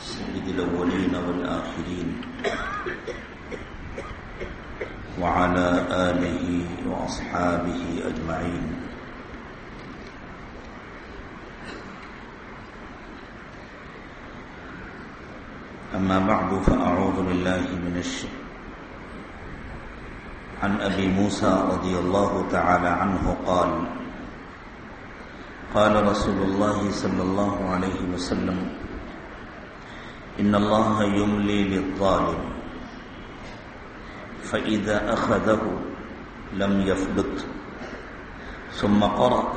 سيد الأولين والآخرين وعلى آله وأصحابه أجمعين. أما بعد فأعوذ بالله من الشيطان عن أبي موسى رضي الله تعالى عنه قال قال رسول الله صلى الله عليه وسلم إن الله يملي للظالم فإذا أخذه لم يفلت ثم قرأ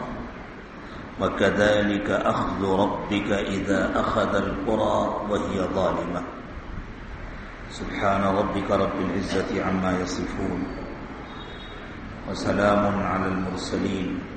وكذلك أخذ ربك إذا أخذ القرى وهي ظالمة. سبحان ربك رب العزة عما يصفون وسلام على المرسلين.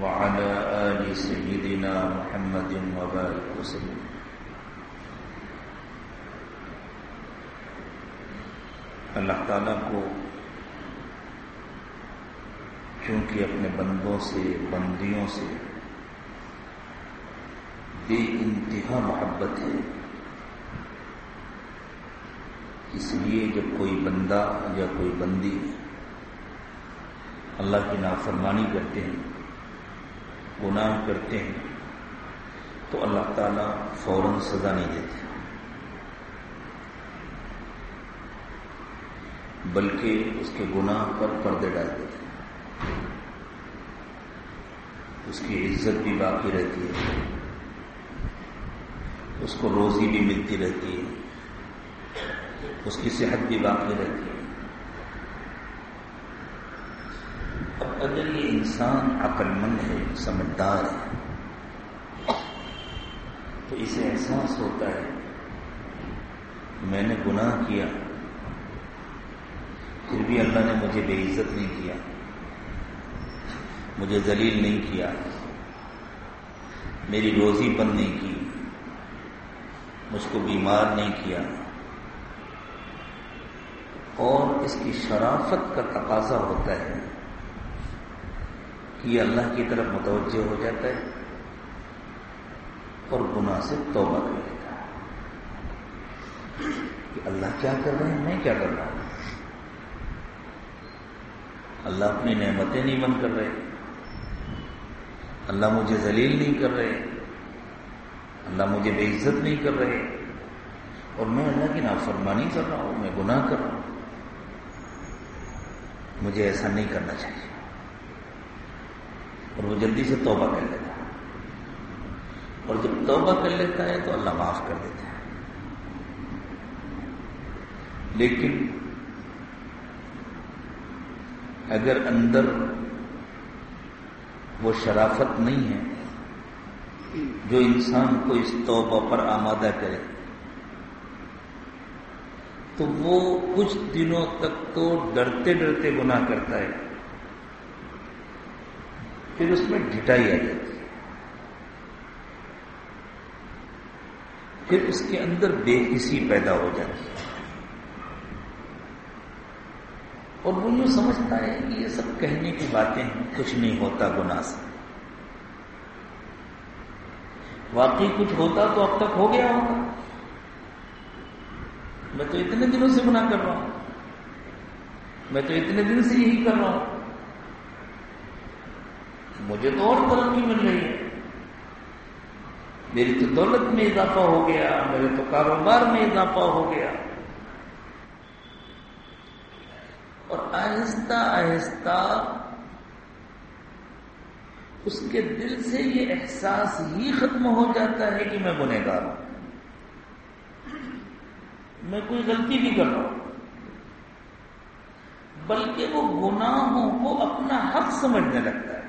وعلى آل سيدنا محمد وبارك وسلم. اللہ تعالیٰ کو چونکہ اپنے بندوں سے، بندیوں سے بے انتہا محبت ہے، اس لیے جب کوئی بندہ یا کوئی بندی اللہ کی نافرمانی کرتے ہیں گناہ کرتے ہیں تو اللہ تعالیٰ فوراً سزا نہیں دیتے۔ بلکہ اس کے گناہ پر پردے ڈال دیتے اس کی عزت بھی باقی رہتی ہے۔ اس کو روزی بھی ملتی رہتی ہے۔ اس کی صحت بھی باقی رہتی ہے اب اگر یہ انسان عقل مند ہے، سمجھدار ہے۔ تو اسے احساس ہوتا ہے، میں نے گناہ کیا، پھر بھی اللہ نے مجھے بے عزت نہیں کیا، مجھے ذلیل نہیں کیا، میری روزی بند نہیں کی، مجھ کو بیمار نہیں کیا۔ اور اس کی شرافت کا تقاضا ہوتا ہے۔ یہ اللہ کی طرف متوجہ ہو جاتا ہے اور گناہ سے توبہ کر لیتا ہے۔ کہ اللہ کیا کر رہے ہیں میں کیا کر رہا ہوں؟ اللہ اپنی نعمتیں نہیں بند کر رہے۔ اللہ مجھے ذلیل نہیں کر رہے۔ اللہ مجھے بے عزت نہیں کر رہے۔ اور میں اللہ کی نافرمانی کر رہا ہوں، میں گناہ کر رہا ہوں۔ مجھے ایسا نہیں کرنا چاہیے۔ اور وہ جلدی سے توبہ کر لیتا ہے۔ اور جب توبہ کر لیتا ہے تو اللہ معاف کر دیتا ہے۔ لیکن اگر اندر وہ شرافت نہیں ہے، جو انسان کو اس توبہ پر آمادہ کرے، تو وہ کچھ دنوں تک تو ڈرتے ڈرتے گناہ کرتا ہے۔ پھر اس میں ڈٹائی آ جاتی ہے۔ پھر اس کے اندر بے حسی پیدا ہو جاتی ہے۔ اور وہ یوں سمجھتا ہے کہ یہ سب کہنے کی باتیں کچھ نہیں ہوتا، گناہ سے۔ واقعی کچھ ہوتا تو اب تک ہو گیا ہوگا میں تو اتنے دنوں سے گناہ کر رہا ہوں۔ میں تو اتنے دن سے یہی کر رہا ہوں۔ مجھے تو اور ترقی مل رہی ہے۔ میری تو دولت میں اضافہ ہو گیا، میرے تو کاروبار میں اضافہ ہو گیا۔ اور آہستہ آہستہ اس کے دل سے یہ احساس ہی ختم ہو جاتا ہے کہ میں گنہ گار ہوں۔ میں کوئی غلطی بھی کر رہا ہوں۔ بلکہ وہ گناہوں کو اپنا حق سمجھنے لگتا ہے۔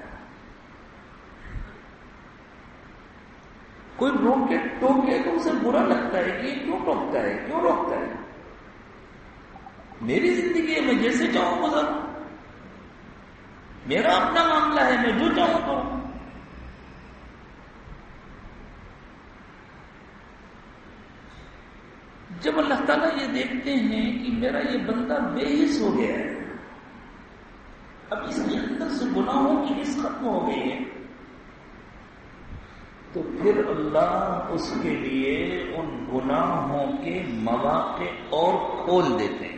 کوئی روکے، ٹوکے، تو اسے برا لگتا ہے کہ یہ کیوں ٹوکتا ہے، کیوں روکتا ہے؟ میری زندگی ہے، میں جیسے چاہوں گزر میرا اپنا معاملہ ہے، میں جو چاہوں کروں جب اللہ تعالیٰ یہ دیکھتے ہیں کہ میرا یہ بندہ بے حص ہو گیا ہے، اب اس کے اندر سے گناہوں کی حص ختم ہو گئی ہے۔ تو پھر اللہ اس کے لیے ان گناہوں کے مواقع اور کھول دیتے ہیں۔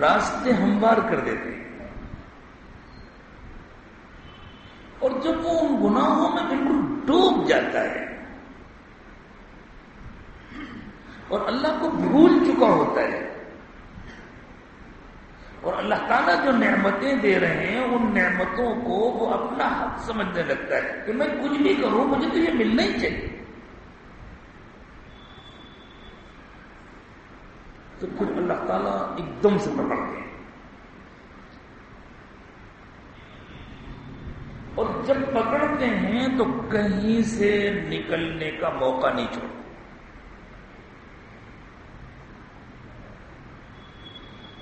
راستے ہموار کر دیتے ہیں۔ اور جب وہ ان گناہوں میں بالکل ڈوب جاتا ہے اور اللہ کو بھول چکا ہوتا ہے اور اللہ تعالیٰ جو نعمتیں دے رہے ہیں، ان نعمتوں کو وہ اپنا حق سمجھنے لگتا ہے کہ میں کچھ بھی کروں، مجھے تو یہ ملنا ہی چاہیے۔ تو پھر اللہ تعالیٰ ایک دم سے پکڑتے ہیں اور جب پکڑتے ہیں تو کہیں سے نکلنے کا موقع نہیں چھوڑتے۔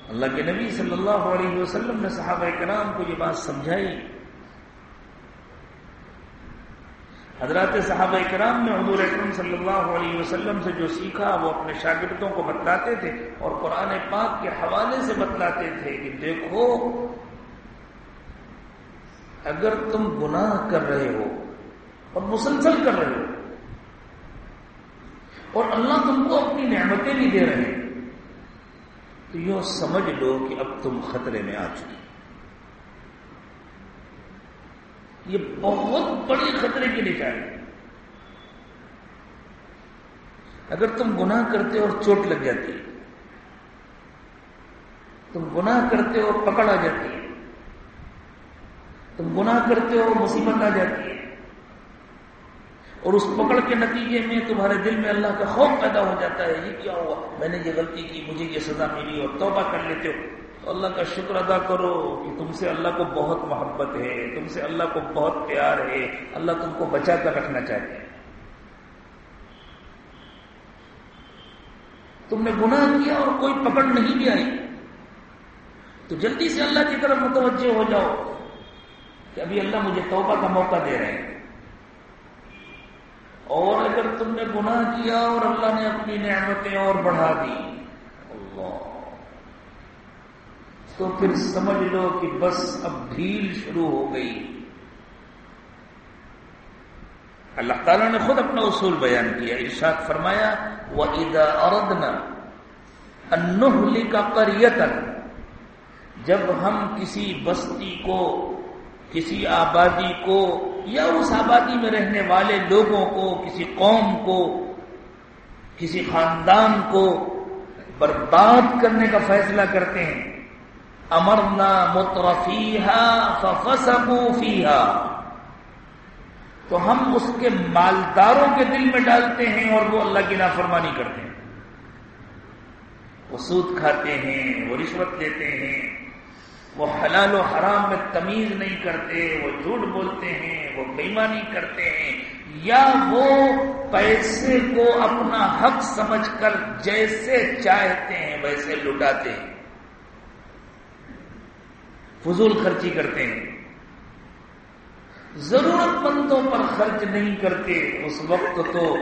اللہ کے نبی صلی اللہ علیہ وسلم نے صحابہ کرام کو یہ بات سمجھائی۔ حضرات صحابہ کرام نے حضور اکرم صلی اللہ علیہ وسلم سے جو سیکھا وہ اپنے شاگردوں کو بتلاتے تھے اور قرآن پاک کے حوالے سے بتلاتے تھے کہ دیکھو، اگر تم گناہ کر رہے ہو اور مسلسل کر رہے ہو اور اللہ تم کو اپنی نعمتیں بھی دے رہے ہیں تو یہ سمجھ لو کہ اب تم خطرے میں آ چکے یہ بہت بڑی خطرے کی نشانی اگر تم گناہ کرتے اور چوٹ لگ جاتی تم گناہ کرتے اور پکڑ آ جاتی ہے، تم گناہ کرتے ہو مصیبت آ جاتی ہے اور اس پکڑ کے نتیجے میں تمہارے دل میں اللہ کا خوف پیدا ہو جاتا ہے، یہ کیا ہوا؟ میں نے یہ غلطی کی، مجھے یہ سزا ملی اور توبہ کر لیتے ہو۔ تو اللہ کا شکر ادا کرو کہ تم سے اللہ کو بہت محبت ہے، تم سے اللہ کو بہت پیار ہے۔ اللہ تم کو بچا کر رکھنا چاہتے ہیں۔ تم نے گناہ کیا اور کوئی پکڑ نہیں بھی آئی۔ تو جلدی سے اللہ کی طرف متوجہ ہو جاؤ کہ ابھی اللہ مجھے توبہ کا موقع دے رہے ہیں۔ اور اگر تم نے گناہ کیا اور اللہ نے اپنی نعمتیں اور بڑھا دی، اللہ۔ تو پھر سمجھ لو کہ بس اب ڈھیل شروع ہو گئی۔ اللہ تعالیٰ نے خود اپنا اصول بیان کیا، ارشاد فرمایا وہ ادا اردنا انہلی کا کریتن جب ہم کسی بستی کو، کسی آبادی کو یا اس آبادی میں رہنے والے لوگوں کو، کسی قوم کو، کسی خاندان کو برباد کرنے کا فیصلہ کرتے ہیں۔ امرنا مترفیہ فیحا تو ہم اس کے مالداروں کے دل میں ڈالتے ہیں اور وہ اللہ کی نافرمانی کرتے ہیں۔ وہ سود کھاتے ہیں، وہ رشوت دیتے ہیں۔ وہ حلال و حرام میں تمیز نہیں کرتے، وہ جھوٹ بولتے ہیں، وہ بےمانی کرتے ہیں، یا وہ پیسے کو اپنا حق سمجھ کر جیسے چاہتے ہیں، ویسے لٹاتے ہیں۔ فضول خرچی کرتے ہیں۔ ضرورت مندوں پر خرچ نہیں کرتے، اس وقت تو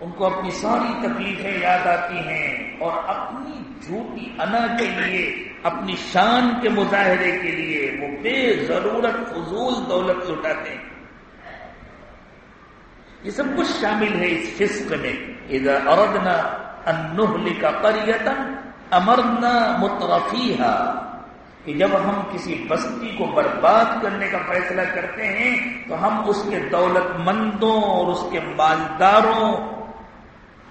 ان کو اپنی ساری تکلیفیں یاد آتی ہیں اور اپنی جھوٹی انا کے لیے اپنی شان کے مظاہرے کے لیے وہ بے ضرورت فضول دولت لٹاتے ہیں۔ یہ سب کچھ شامل ہے اس فسق میں۔ ادھر اردنا انہلی کا پریتن امرنا مترفی کہ جب ہم کسی بستی کو برباد کرنے کا فیصلہ کرتے ہیں تو ہم اس کے دولت مندوں اور اس کے مالداروں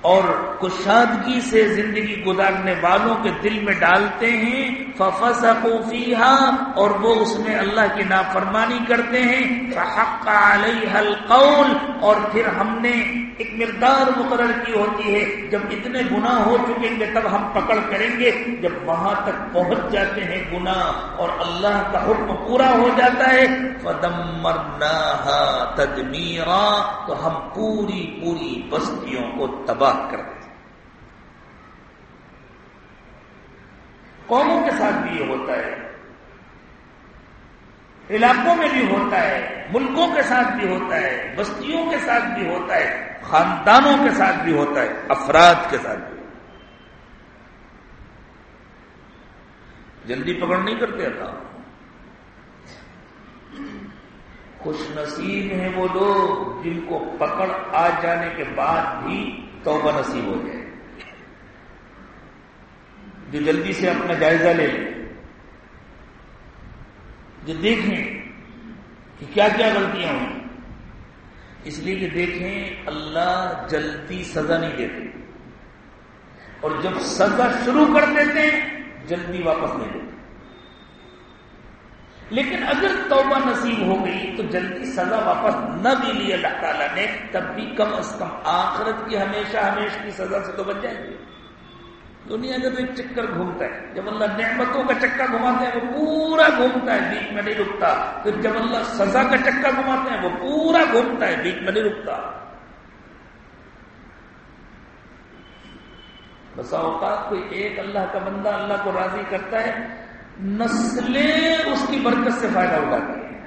اور کشادگی سے زندگی گزارنے والوں کے دل میں ڈالتے ہیں ففس فیحا اور وہ اس میں اللہ کی نافرمانی کرتے ہیں، فحق علیہ القول، اور پھر ہم نے ایک مقدار مقرر کی ہوتی ہے، جب اتنے گناہ ہو چکیں گے تب ہم پکڑ کریں گے، جب وہاں تک پہنچ جاتے ہیں گناہ اور اللہ کا حکم پورا ہو جاتا ہے فدم مرنا تدمیرا تو ہم پوری پوری بستیوں کو تباہ کر دیتے قوموں کے ساتھ بھی یہ ہوتا ہے، علاقوں میں بھی ہوتا ہے، ملکوں کے ساتھ بھی ہوتا ہے، بستیوں کے ساتھ بھی ہوتا ہے۔ خاندانوں کے ساتھ بھی ہوتا ہے، افراد کے ساتھ بھی۔ جلدی پکڑ نہیں کرتے اللہ۔ خوش نصیب ہیں وہ لوگ جن کو پکڑ آ جانے کے بعد بھی توبہ نصیب ہو جائے۔ جو جلدی سے اپنا جائزہ لے لیں جو دیکھیں کہ کیا کیا غلطیاں ہوئی اس لیے کہ دیکھیں اللہ جلدی سزا نہیں دیتے۔ اور جب سزا شروع کر دیتے ہیں جلدی واپس نہیں دیتے۔ لیکن اگر توبہ نصیب ہو گئی تو جلدی سزا واپس نہ بھی لی اللہ تعالیٰ نے، تب بھی کم از کم آخرت کی ہمیشہ ہمیشہ کی سزا سے تو بچ جائیں گے۔ دنیا کا تو ایک چکر گھومتا ہے، جب اللہ نعمتوں کا چکر گھماتے ہیں، وہ پورا گھومتا ہے، بیچ میں نہیں رکتا۔ پھر جب اللہ سزا کا چکر گھماتے ہیں، وہ پورا گھومتا ہے، بیچ میں نہیں رکتا۔ بسا اوقات کوئی ایک اللہ کا بندہ اللہ کو راضی کرتا ہے، نسلیں اس کی برکت سے فائدہ اٹھاتی ہیں۔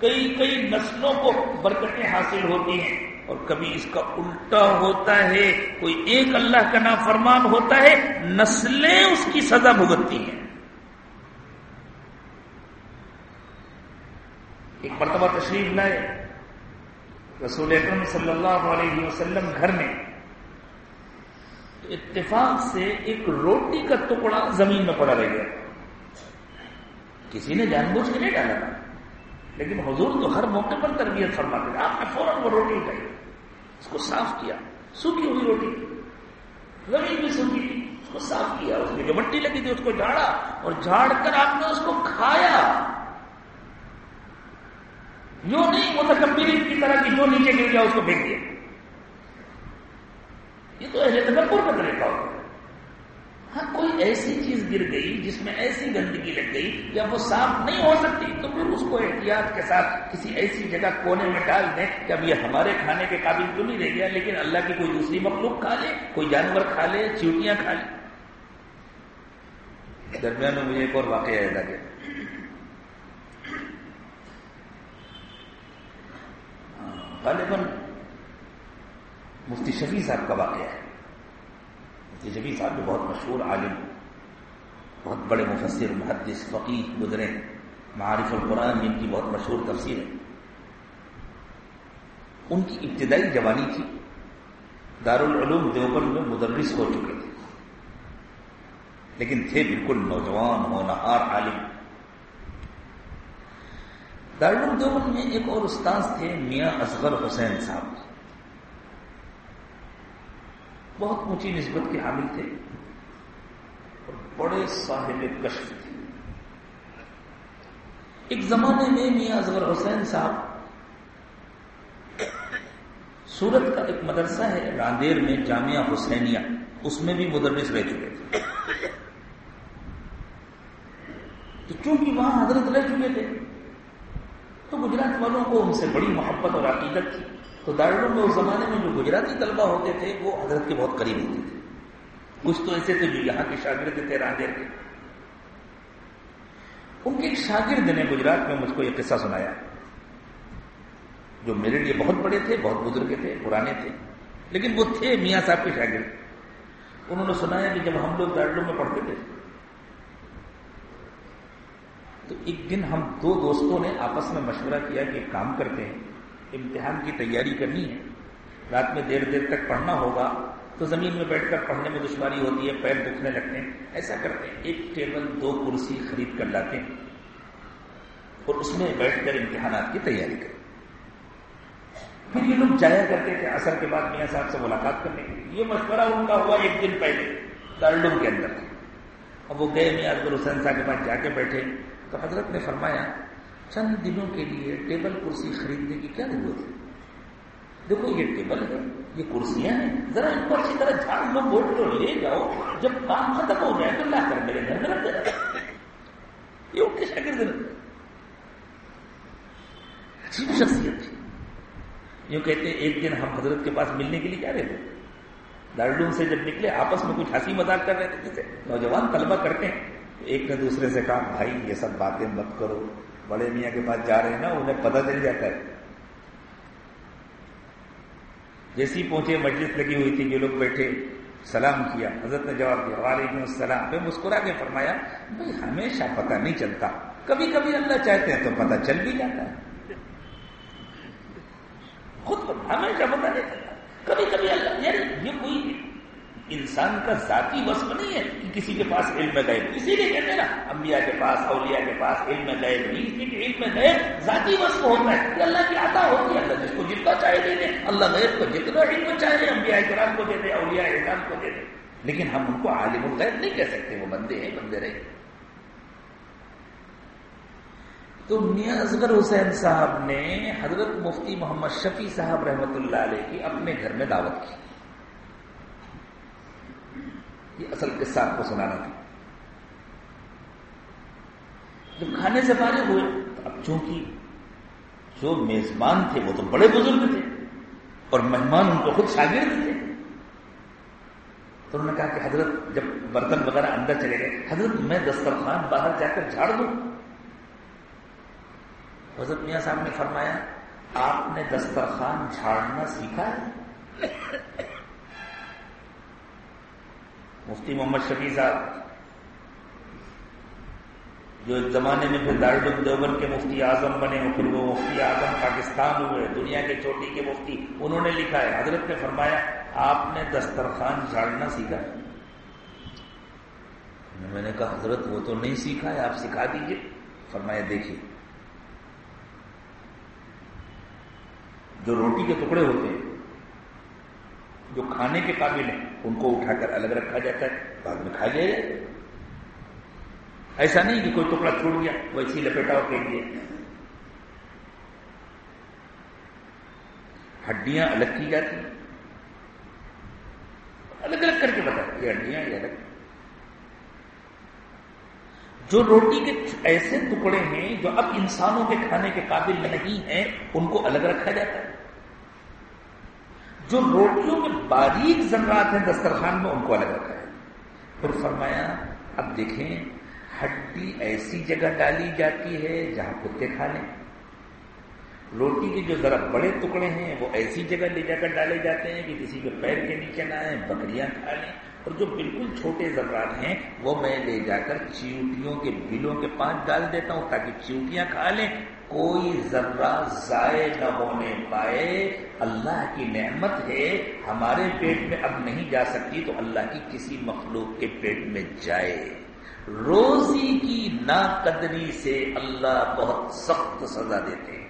کئی کئی نسلوں کو برکتیں حاصل ہوتی ہیں۔ اور کبھی اس کا الٹا ہوتا ہے، کوئی ایک اللہ کا نام فرمان ہوتا ہے، نسلیں اس کی سزا بھگتتی ہیں۔ ایک مرتبہ تشریف لائے، رسول اکرم صلی اللہ علیہ وسلم گھر میں۔ اتفاق سے ایک روٹی کا ٹکڑا زمین میں پڑا رہ گیا۔ کسی نے جان بوجھ کے نہیں ڈالا تھا، لیکن حضور تو ہر موقع پر تربیت فرماتے آپ نے فوراً وہ روٹی اٹھائی اس کو صاف کیا، سوکھی ہوئی روٹی زمین بھی سوکھی تھی اس کو صاف کیا، اس میں جو مٹی لگی تھی اس کو جھاڑا اور جھاڑ کر آپ نے اس کو کھایا۔ جو نہیں، وہ تکبیر کی طرح کی جو نیچے گر گیا، اس کو پھینک دیا۔ یہ تو اہل تکبر کا طریقہ ہوتا ہے ہاں کوئی ایسی چیز گر گئی جس میں ایسی گندگی لگ گئی یا وہ صاف نہیں ہو سکتی، تو پھر اس کو احتیاط کے ساتھ کسی ایسی جگہ کونے میں ڈال دیں۔ کہ اب یہ ہمارے کھانے کے قابل تو نہیں رہ گیا، لیکن اللہ کی کوئی دوسری مخلوق کھا لے، کوئی جانور کھا لے چیوٹیاں کھا لے۔ درمیان میں مجھے ایک اور واقعہ یاد آ گیا۔ ہاں، غالباً مفتی شفیع صاحب کا واقعہ ہے۔ جبی صاحب جو بہت مشہور عالم، بہت بڑے مفسر، محدث فقیر گزرے، معارف القرآن، جن کی بہت مشہور تفسیر ہے۔ ان کی ابتدائی جوانی تھی، دارالعلوم دیوبند میں مدرس ہو چکے تھے۔ لیکن تھے بالکل نوجوان، ہونہار عالم۔ دارالعلوم دیوبند میں ایک اور استاذ تھے، میاں اصغر حسین صاحب۔ بہت اونچی نسبت کے حامل تھے اور بڑے صاحب کشف تھے۔ ایک زمانے میں میاں اظہر حسین صاحب سورت کا ایک مدرسہ ہے راندیر میں، جامعہ حسینیہ۔ اس میں بھی مدرس رہ چکے تھے۔ تو چونکہ وہاں حضرت رہ چکے تھے، تو گجرات والوں کو ان سے بڑی محبت اور عقیدت تھی۔ تو دارالعلوم میں اس زمانے میں جو گجراتی طلبہ ہوتے تھے، وہ حضرت کے بہت قریب ہوتے تھے۔ کچھ تو ایسے تھے جو یہاں کے شاگرد تھے راندیر کے ان کے ایک شاگرد نے گجرات میں مجھ کو یہ قصہ سنایا۔ جو میرے لیے بہت بڑے تھے، بہت بزرگ تھے، پرانے تھے، لیکن وہ تھے میاں صاحب کے شاگرد۔ انہوں نے سنایا کہ جب ہم لوگ دارالعلوم میں پڑھتے تھے، تو ایک دن ہم دو دوستوں نے آپس میں مشورہ کیا کہ ایک کام کرتے ہیں۔ امتحان کی تیاری کرنی ہے، رات میں دیر دیر تک پڑھنا ہوگا، تو زمین میں بیٹھ کر پڑھنے میں دشواری ہوتی ہے، پیر دکھنے لگتے ہیں، ایسا کرتے ہیں، ایک ٹیبل، دو کرسی خرید کر لاتے ہیں، اور اس میں بیٹھ کر امتحانات کی تیاری کریں پھر یہ لوگ جایا کرتے تھے اثر کے بعد میاں صاحب سے ملاقات کرنے کے لیے۔ یہ مشورہ ان کا ہوا ایک دن پہلے، دارالعلوم کے اندر۔ اب وہ گئے میاں اکبر حسین صاحب کے پاس جا کے بیٹھے۔ تو حضرت نے فرمایا چند دنوں کے لیے ٹیبل کرسی خریدنے کی کیا ضرورت ہے؟ دیکھو، یہ ٹیبل ہے، یہ کرسیاں ہیں۔ ذرا ان کو اچھی طرح جھاڑ لو بوٹ لو، لے جاؤ۔ جب کام ختم ہو جائے تو لا کر میرے گھر میں رکھ دینا۔ یہ ان کے شاگرد عجیب شخصیت تھی۔ یوں کہتے ہیں، ایک دن ہم حضرت کے پاس ملنے کے لیے جا رہے تھے۔ دارالعلوم سے جب نکلے، آپس میں کچھ ہنسی مذاق کر رہے تھے۔ جیسے نوجوان طلبہ کرتے ہیں ایک نے دوسرے سے کہا، بھائی، یہ سب باتیں مت کرو۔ بڑے میاں کے پاس جا رہے ہیں نا، انہیں پتہ چل جاتا ہے۔ جیسی پہنچے، مجلس لگی ہوئی تھی، جو لوگ بیٹھے، سلام کیا، حضرت نے جواب دیا، وعلیکم السلام۔ پہ مسکرا کے فرمایا، بھائی، ہمیشہ پتہ نہیں چلتا۔ کبھی کبھی اللہ چاہتے ہیں تو پتہ چل بھی جاتا ہے۔ خود ہمیشہ پتہ نہیں چلتا۔ کبھی کبھی اللہ یعنی یہ کوئی انسان کا ذاتی وصف نہیں ہے کہ کسی کے پاس علم غیب اسی لیے کہتے ہیں نا، انبیاء کے پاس، اولیاء کے پاس علم غیب نہیں اس علم غیب ذاتی وصف ہوتا ہے۔ کہ اللہ کی عطا ہوتی ہے۔ اللہ جس کو جتنا چاہے دے دے۔ اللہ غیب کو جتنا علم چاہے، انبیاء کرام کو دے دے، اولیاء احکام کو دے دے۔ لیکن ہم ان کو عالم الغیب نہیں کہہ سکتے، وہ بندے ہیں، بندے رہے۔ تو میاں اصغر حسین صاحب نے حضرت مفتی محمد شفیع صاحب رحمت اللہ علیہ کی اپنے گھر میں دعوت کی۔ یہ اصل قصہ آپ کو سنانا تھا۔ جب کھانے سے فارغ ہوئے اب چونکہ جو میزبان تھے، وہ تو بڑے بزرگ تھے اور مہمان ان کو خود شاگرد تھے۔ تو انہوں نے کہا کہ حضرت، جب برتن وغیرہ اندر چلے گئے، حضرت میں دسترخوان باہر جا کر جھاڑ دوں۔ حضرت میاں صاحب نے فرمایا، آپ نے دسترخوان جھاڑنا سیکھا ہے؟ مفتی محمد شفیع صاحب، جو ایک زمانے میں پھر دارالعلوم دیوبند کے مفتی اعظم بنے اور پھر وہ مفتی اعظم پاکستان ہوئے، دنیا کے چوٹی کے مفتی، انہوں نے لکھا ہے، حضرت نے فرمایا، آپ نے دسترخوان جھاڑنا سیکھا؟ میں نے کہا، حضرت، وہ تو نہیں سیکھا ہے، آپ سکھا دیجیے۔ فرمایا، دیکھیے۔ جو روٹی کے ٹکڑے ہوتے ہیں جو کھانے کے قابل ہیں، ان کو اٹھا کر الگ رکھا جاتا ہے، بعد میں کھا جائے۔ ایسا نہیں کہ کوئی ٹکڑا چھوڑ گیا وہ اسی لپیٹاؤ کے لیے۔ ہڈیاں الگ کی جاتی ہیں۔ الگ الگ کر کے بتا یہ ہڈیاں، یہ الگ۔ جو روٹی کے ایسے ٹکڑے ہیں، جو اب انسانوں کے کھانے کے قابل نہیں ہیں، ان کو الگ رکھا جاتا ہے۔ جو روٹیوں میں باریک ذرات ہیں دسترخوان میں، ان کو الگ رکھا ہے۔ پھر فرمایا، اب دیکھیں، ہڈی ایسی جگہ ڈالی جاتی ہے جہاں کتے کھا لیں۔ روٹی کے جو ذرا بڑے ٹکڑے ہیں، وہ ایسی جگہ لے جا کر ڈالے جاتے ہیں کہ کسی کے پیر کے نیچے نہ آئے بکریاں کھا لیں۔ اور جو بالکل چھوٹے ذرات ہیں، وہ میں لے جا کر چیوٹیوں کے بلوں کے پاس ڈال دیتا ہوں تاکہ چیوٹیاں کھا لیں۔ کوئی ذرہ ضائع نہ ہونے پائے، اللہ کی نعمت ہے، ہمارے پیٹ میں اب نہیں جا سکتی تو اللہ کی کسی مخلوق کے پیٹ میں جائے۔ روزی کی ناقدری سے اللہ بہت سخت سزا دیتے ہیں۔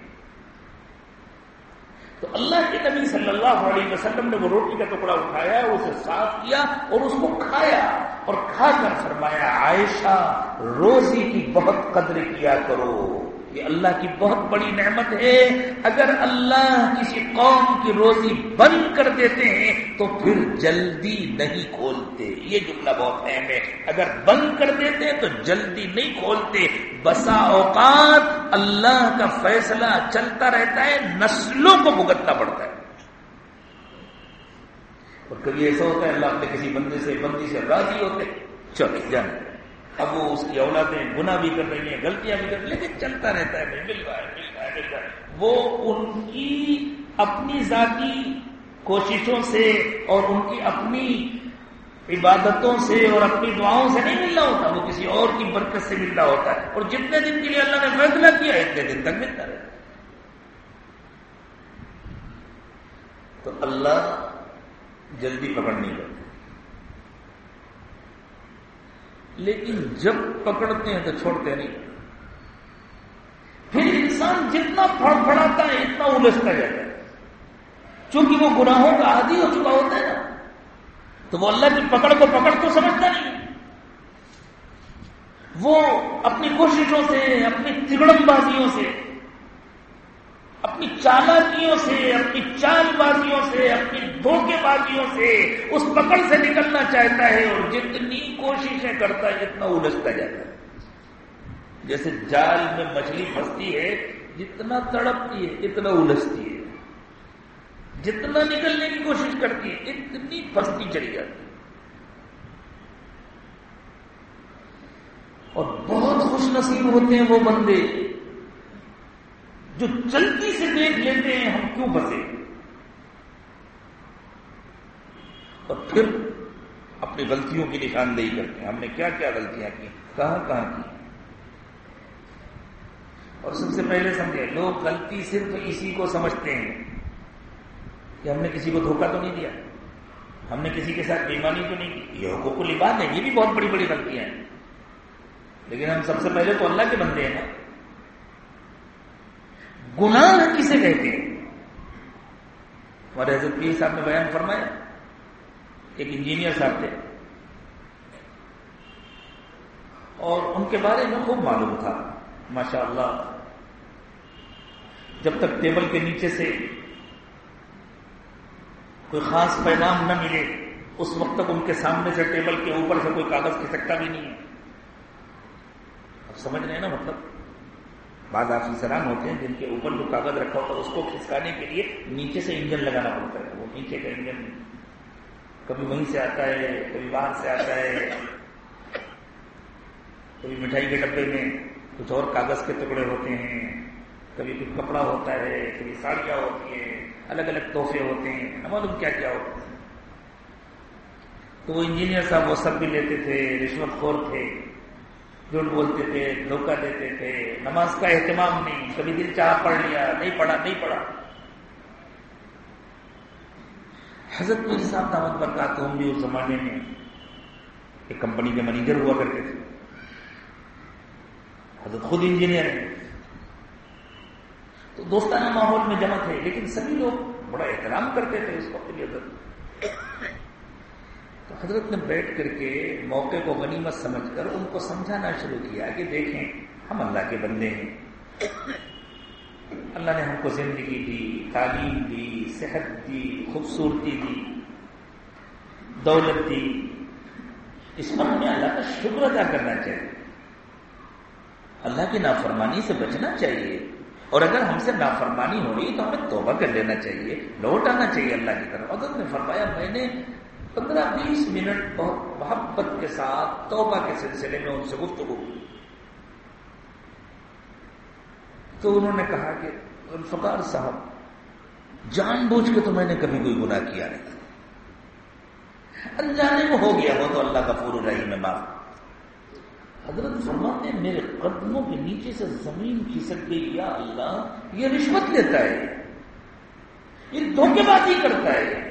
تو اللہ کے نبی صلی اللہ علیہ وسلم نے وہ روٹی کا ٹکڑا اٹھایا، اسے صاف کیا اور اس کو کھایا اور کھا کر فرمایا، عائشہ، روزی کی بہت قدر کیا کرو۔ یہ اللہ کی بہت بڑی نعمت ہے۔ اگر اللہ کسی قوم کی روزی بند کر دیتے ہیں تو پھر جلدی نہیں کھولتے۔ یہ جملہ بہت اہم ہے۔ اگر بند کر دیتے تو جلدی نہیں کھولتے۔ بسا اوقات اللہ کا فیصلہ چلتا رہتا ہے، نسلوں کو بھگتنا پڑتا ہے۔ اور کبھی ایسا ہوتا ہے اللہ اپنے کسی بندے سے بندی سے راضی ہوتے چلے جانے اب وہ اس کی اولادیں گنا بھی کر رہی ہیں، غلطیاں بھی کر رہی ہیں، لیکن چلتا رہتا ہے مل رہا ہے مل رہا ہے مل رہا ہے۔ وہ ان کی اپنی ذاتی کوششوں سے اور ان کی اپنی عبادتوں سے اور اپنی دعاؤں سے نہیں مل رہا ہوتا، وہ کسی اور کی برکت سے مل رہا ہوتا ہے۔ اور جتنے دن کے لیے اللہ نے فیصلہ کیا، اتنے دن تک ملتا رہتا تو اللہ جلدی پکڑ نہیں کرتا لیکن جب پکڑتے ہیں تو چھوڑتے نہیں۔ پھر انسان جتنا پھڑ پڑاتا ہے، اتنا الجھتا جاتا ہے۔ چونکہ وہ گناہوں کا عادی ہو چکا ہوتا ہے نا۔ تو وہ اللہ کی پکڑ کو پکڑ تو سمجھتا نہیں۔ وہ اپنی کوششوں سے، اپنی تگڑم بازیوں سے اپنی چالاکیوں سے، اپنی چال بازیوں سے، اپنی دھوکے بازیوں سے اس پکڑ سے نکلنا چاہتا ہے اور جتنی کوششیں کرتا ہے اتنا الجھتا جاتا ہے۔ جیسے جال میں مچھلی پھنستی ہے، جتنا تڑپتی ہے، اتنا الجھتی ہے۔ جتنا نکلنے کی کوشش کرتی ہے، اتنی پھنستی چلی جاتی ہے۔ اور بہت خوش نصیب ہوتے ہیں وہ بندے۔ جو جلدی سے دیکھ لیتے ہیں، ہم کیوں بسے؟ اور پھر اپنی غلطیوں کی نشاندہی کرتے ہیں۔ ہم نے کیا کیا غلطیاں کی؟ کہاں کہاں کی؟ اور سب سے پہلے سمجھے لوگ غلطی صرف اسی کو سمجھتے ہیں کہ ہم نے کسی کو دھوکہ تو نہیں دیا۔ ہم نے کسی کے ساتھ بیمانی تو نہیں کی۔ یہ حقوق العباد ہے یہ بھی بہت بڑی بڑی غلطیاں ہیں۔ لیکن ہم سب سے پہلے تو اللہ کے بندے ہیں نا۔ گناہ کسے کہتے ہیں؟ ہمارے حضرت پیر صاحب نے بیان فرمایا، ایک انجینئر صاحب تھے۔ اور ان کے بارے میں خوب معلوم تھا ماشاء اللہ جب تک ٹیبل کے نیچے سے کوئی خاص پیغام نہ ملے، اس وقت تک ان کے سامنے سے ٹیبل کے اوپر سے کوئی کاغذ کھسکتا بھی نہیں ہے۔ اب سمجھ رہے ہیں نا مطلب؟ بعض آفیسران ہوتے ہیں، جن کے اوپر جو کاغذ رکھا ہوتا ہے، اس کو کھسکانے کے لیے نیچے سے انجن لگانا پڑتا ہے۔ وہ نیچے کا انجن کبھی وہیں سے آتا ہے، کبھی باہر سے آتا ہے۔ کبھی مٹھائی کے ڈبے میں کچھ اور کاغذ کے ٹکڑے ہوتے ہیں۔ کبھی کچھ کپڑا ہوتا ہے، کبھی ساڑیاں ہوتی ہیں۔ الگ الگ تحفے ہوتے ہیں۔ نہ معلوم کیا کیا ہوتا ہے۔ تو وہ انجینئر صاحب وہ سب بھی لیتے تھے، رشوت خور تھے۔ جھوٹ بولتے تھے، دھوکہ دیتے تھے، نماز کا اہتمام نہیں، کبھی دل چاہ پڑھ لیا، نہیں پڑھا نہیں پڑھا۔ حضرت مجھے صاحب دعوت برکات ہوں بھی اس زمانے میں ایک کمپنی کے مینیجر ہوا کرتے تھے۔ حضرت خود انجینئر ہے تو دوستانہ ماحول میں جمع تھے، لیکن سبھی لوگ بڑا احترام کرتے تھے اس وقت بھی حضرت تو حضرت نے بیٹھ کر کے موقع کو غنیمت سمجھ کر ان کو سمجھانا شروع کیا کہ دیکھیں، ہم اللہ کے بندے ہیں۔ اللہ نے ہم کو زندگی دی، تعلیم دی، صحت دی، خوبصورتی دی، دولت دی۔ اس پر ہمیں اللہ کا شکر ادا کرنا چاہیے۔ اللہ کی نافرمانی سے بچنا چاہیے۔ اور اگر ہم سے نافرمانی ہو رہی تو ہمیں توبہ کر لینا چاہیے، لوٹ آنا چاہیے اللہ کی طرف۔ حضرت نے فرمایا، میں نے پندرہ بیس منٹ بہت محبت کے ساتھ توبہ کے سلسلے میں ان سے گفتگو کی۔ تو انہوں نے کہا کہ الفقار صاحب، جان بوجھ کے تو میں نے کبھی کوئی گناہ کیا نہیں۔ انجانے میں ہو گیا، وہ تو اللہ کا پور رہی میں معاف۔ حضرت فرماتے میرے قدموں کے نیچے سے زمین کھسک گئی، یا اللہ، یہ رشوت لیتا ہے۔ یہ دھوکے بازی کرتا ہے۔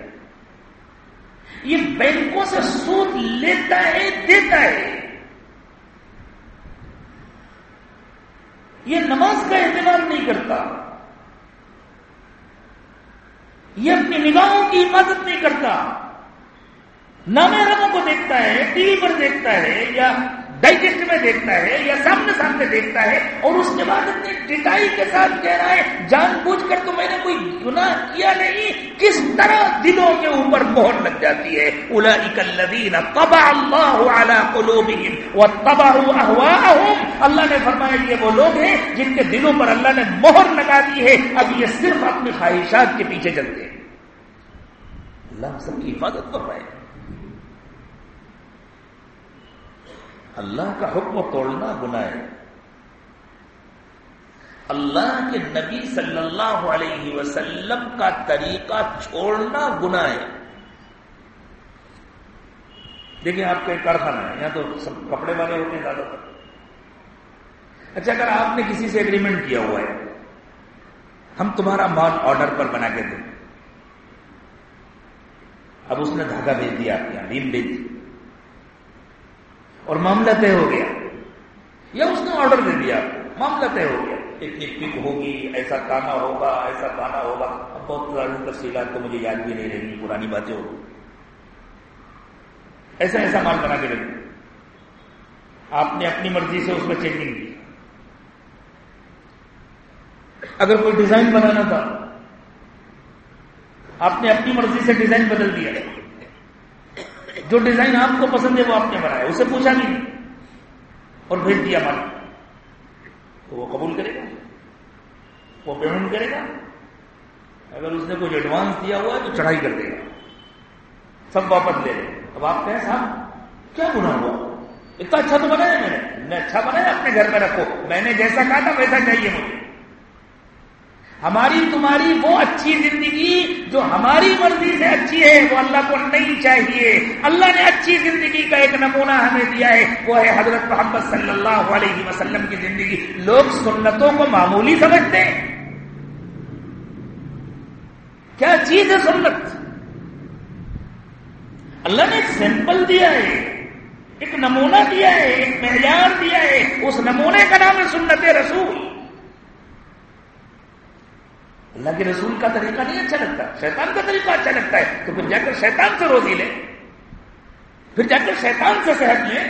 یہ بینکوں سے سود لیتا ہے، دیتا ہے۔ یہ نماز کا اہتمام نہیں کرتا۔ یہ اپنی نگاہوں کی حفاظت نہیں کرتا۔ نام رنگوں کو دیکھتا ہے، ٹی وی پر دیکھتا ہے یا ڈائجسٹ میں دیکھتا ہے یا سامنے سامنے دیکھتا ہے اور اس کے بعد اتنی ٹٹائی کے ساتھ کہہ رہا ہے، جان بوجھ کر تو میں نے کوئی گناہ کیا نہیں، کس طرح دلوں کے اوپر مہر لگ جاتی ہے؟ اللہ نے فرمایا، یہ وہ لوگ ہیں جن کے دلوں پر اللہ نے مہر لگا دی ہے۔ اب یہ صرف اپنی خواہشات کے پیچھے چلتے ہیں۔ اللہ سب کی حفاظت کر رہے ہیں۔ اللہ کا حکم توڑنا گناہ ہے۔ اللہ کے نبی صلی اللہ علیہ وسلم کا طریقہ چھوڑنا گناہ ہے۔ دیکھیں آپ کا ایک کارخانہ ہے، یہاں تو سب کپڑے والے ہوتے ہیں زیادہ تر۔ اچھا اگر آپ نے کسی سے اگریمنٹ کیا ہوا ہے، ہم تمہارا مال آرڈر پر بنا کے دیں۔ اب اس نے دھاگا بھیج دیا، آپ کے یہاں ریم بھیج دی اور معاملہ طے ہو گیا۔ یا اس نے آرڈر دے دیا۔ معاملہ طے ہو گیا۔ اتنی پک ہوگی، ایسا کانا ہوگا، ایسا کانا ہوگا۔ اب بہت ساری تفصیلات تو مجھے یاد بھی نہیں رہی، پرانی باتیں ہوگی ایسا ایسا مال بنا کے رکھ۔ آپ نے اپنی مرضی سے اس میں چینجنگ کی۔ اگر کوئی ڈیزائن بنانا تھا، آپ نے اپنی مرضی سے ڈیزائن بدل دیا۔ جو ڈیزائن آپ کو پسند ہے وہ آپ نے بنایا اسے پوچھا نہیں۔ اور بھیج دیا مان تو وہ قبول کرے گا۔ وہ پیمنٹ کرے گا۔ اگر اس نے کچھ ایڈوانس دیا ہوا ہے تو چڑھائی کر دے گا۔ سب واپس لے لے۔ اب آپ کہیں صاحب، کیا گنا ہوا؟ اتنا اچھا تو بنایا میں نے۔ میں اچھا بنایا اپنے گھر میں رکھو۔ میں نے جیسا کہا تھا ویسا چاہیے مجھے۔ ہماری تمہاری وہ اچھی زندگی جو ہماری مرضی سے اچھی ہے، وہ اللہ کو نہیں چاہیے۔ اللہ نے اچھی زندگی کا ایک نمونہ ہمیں دیا ہے، وہ ہے حضرت محمد صلی اللہ علیہ وسلم کی زندگی۔ لوگ سنتوں کو معمولی سمجھتے ہیں۔ کیا چیز ہے سنت؟ اللہ نے ایک سیمپل دیا ہے، ایک نمونہ دیا ہے، ایک معیار دیا ہے۔ اس نمونے کا نام ہے سنت رسول۔ اللہ کے رسول کا طریقہ نہیں اچھا لگتا، شیطان کا طریقہ اچھا لگتا ہے، تو پھر جا کر شیطان سے روزی لے۔ پھر جا کر شیطان سے صحت لے۔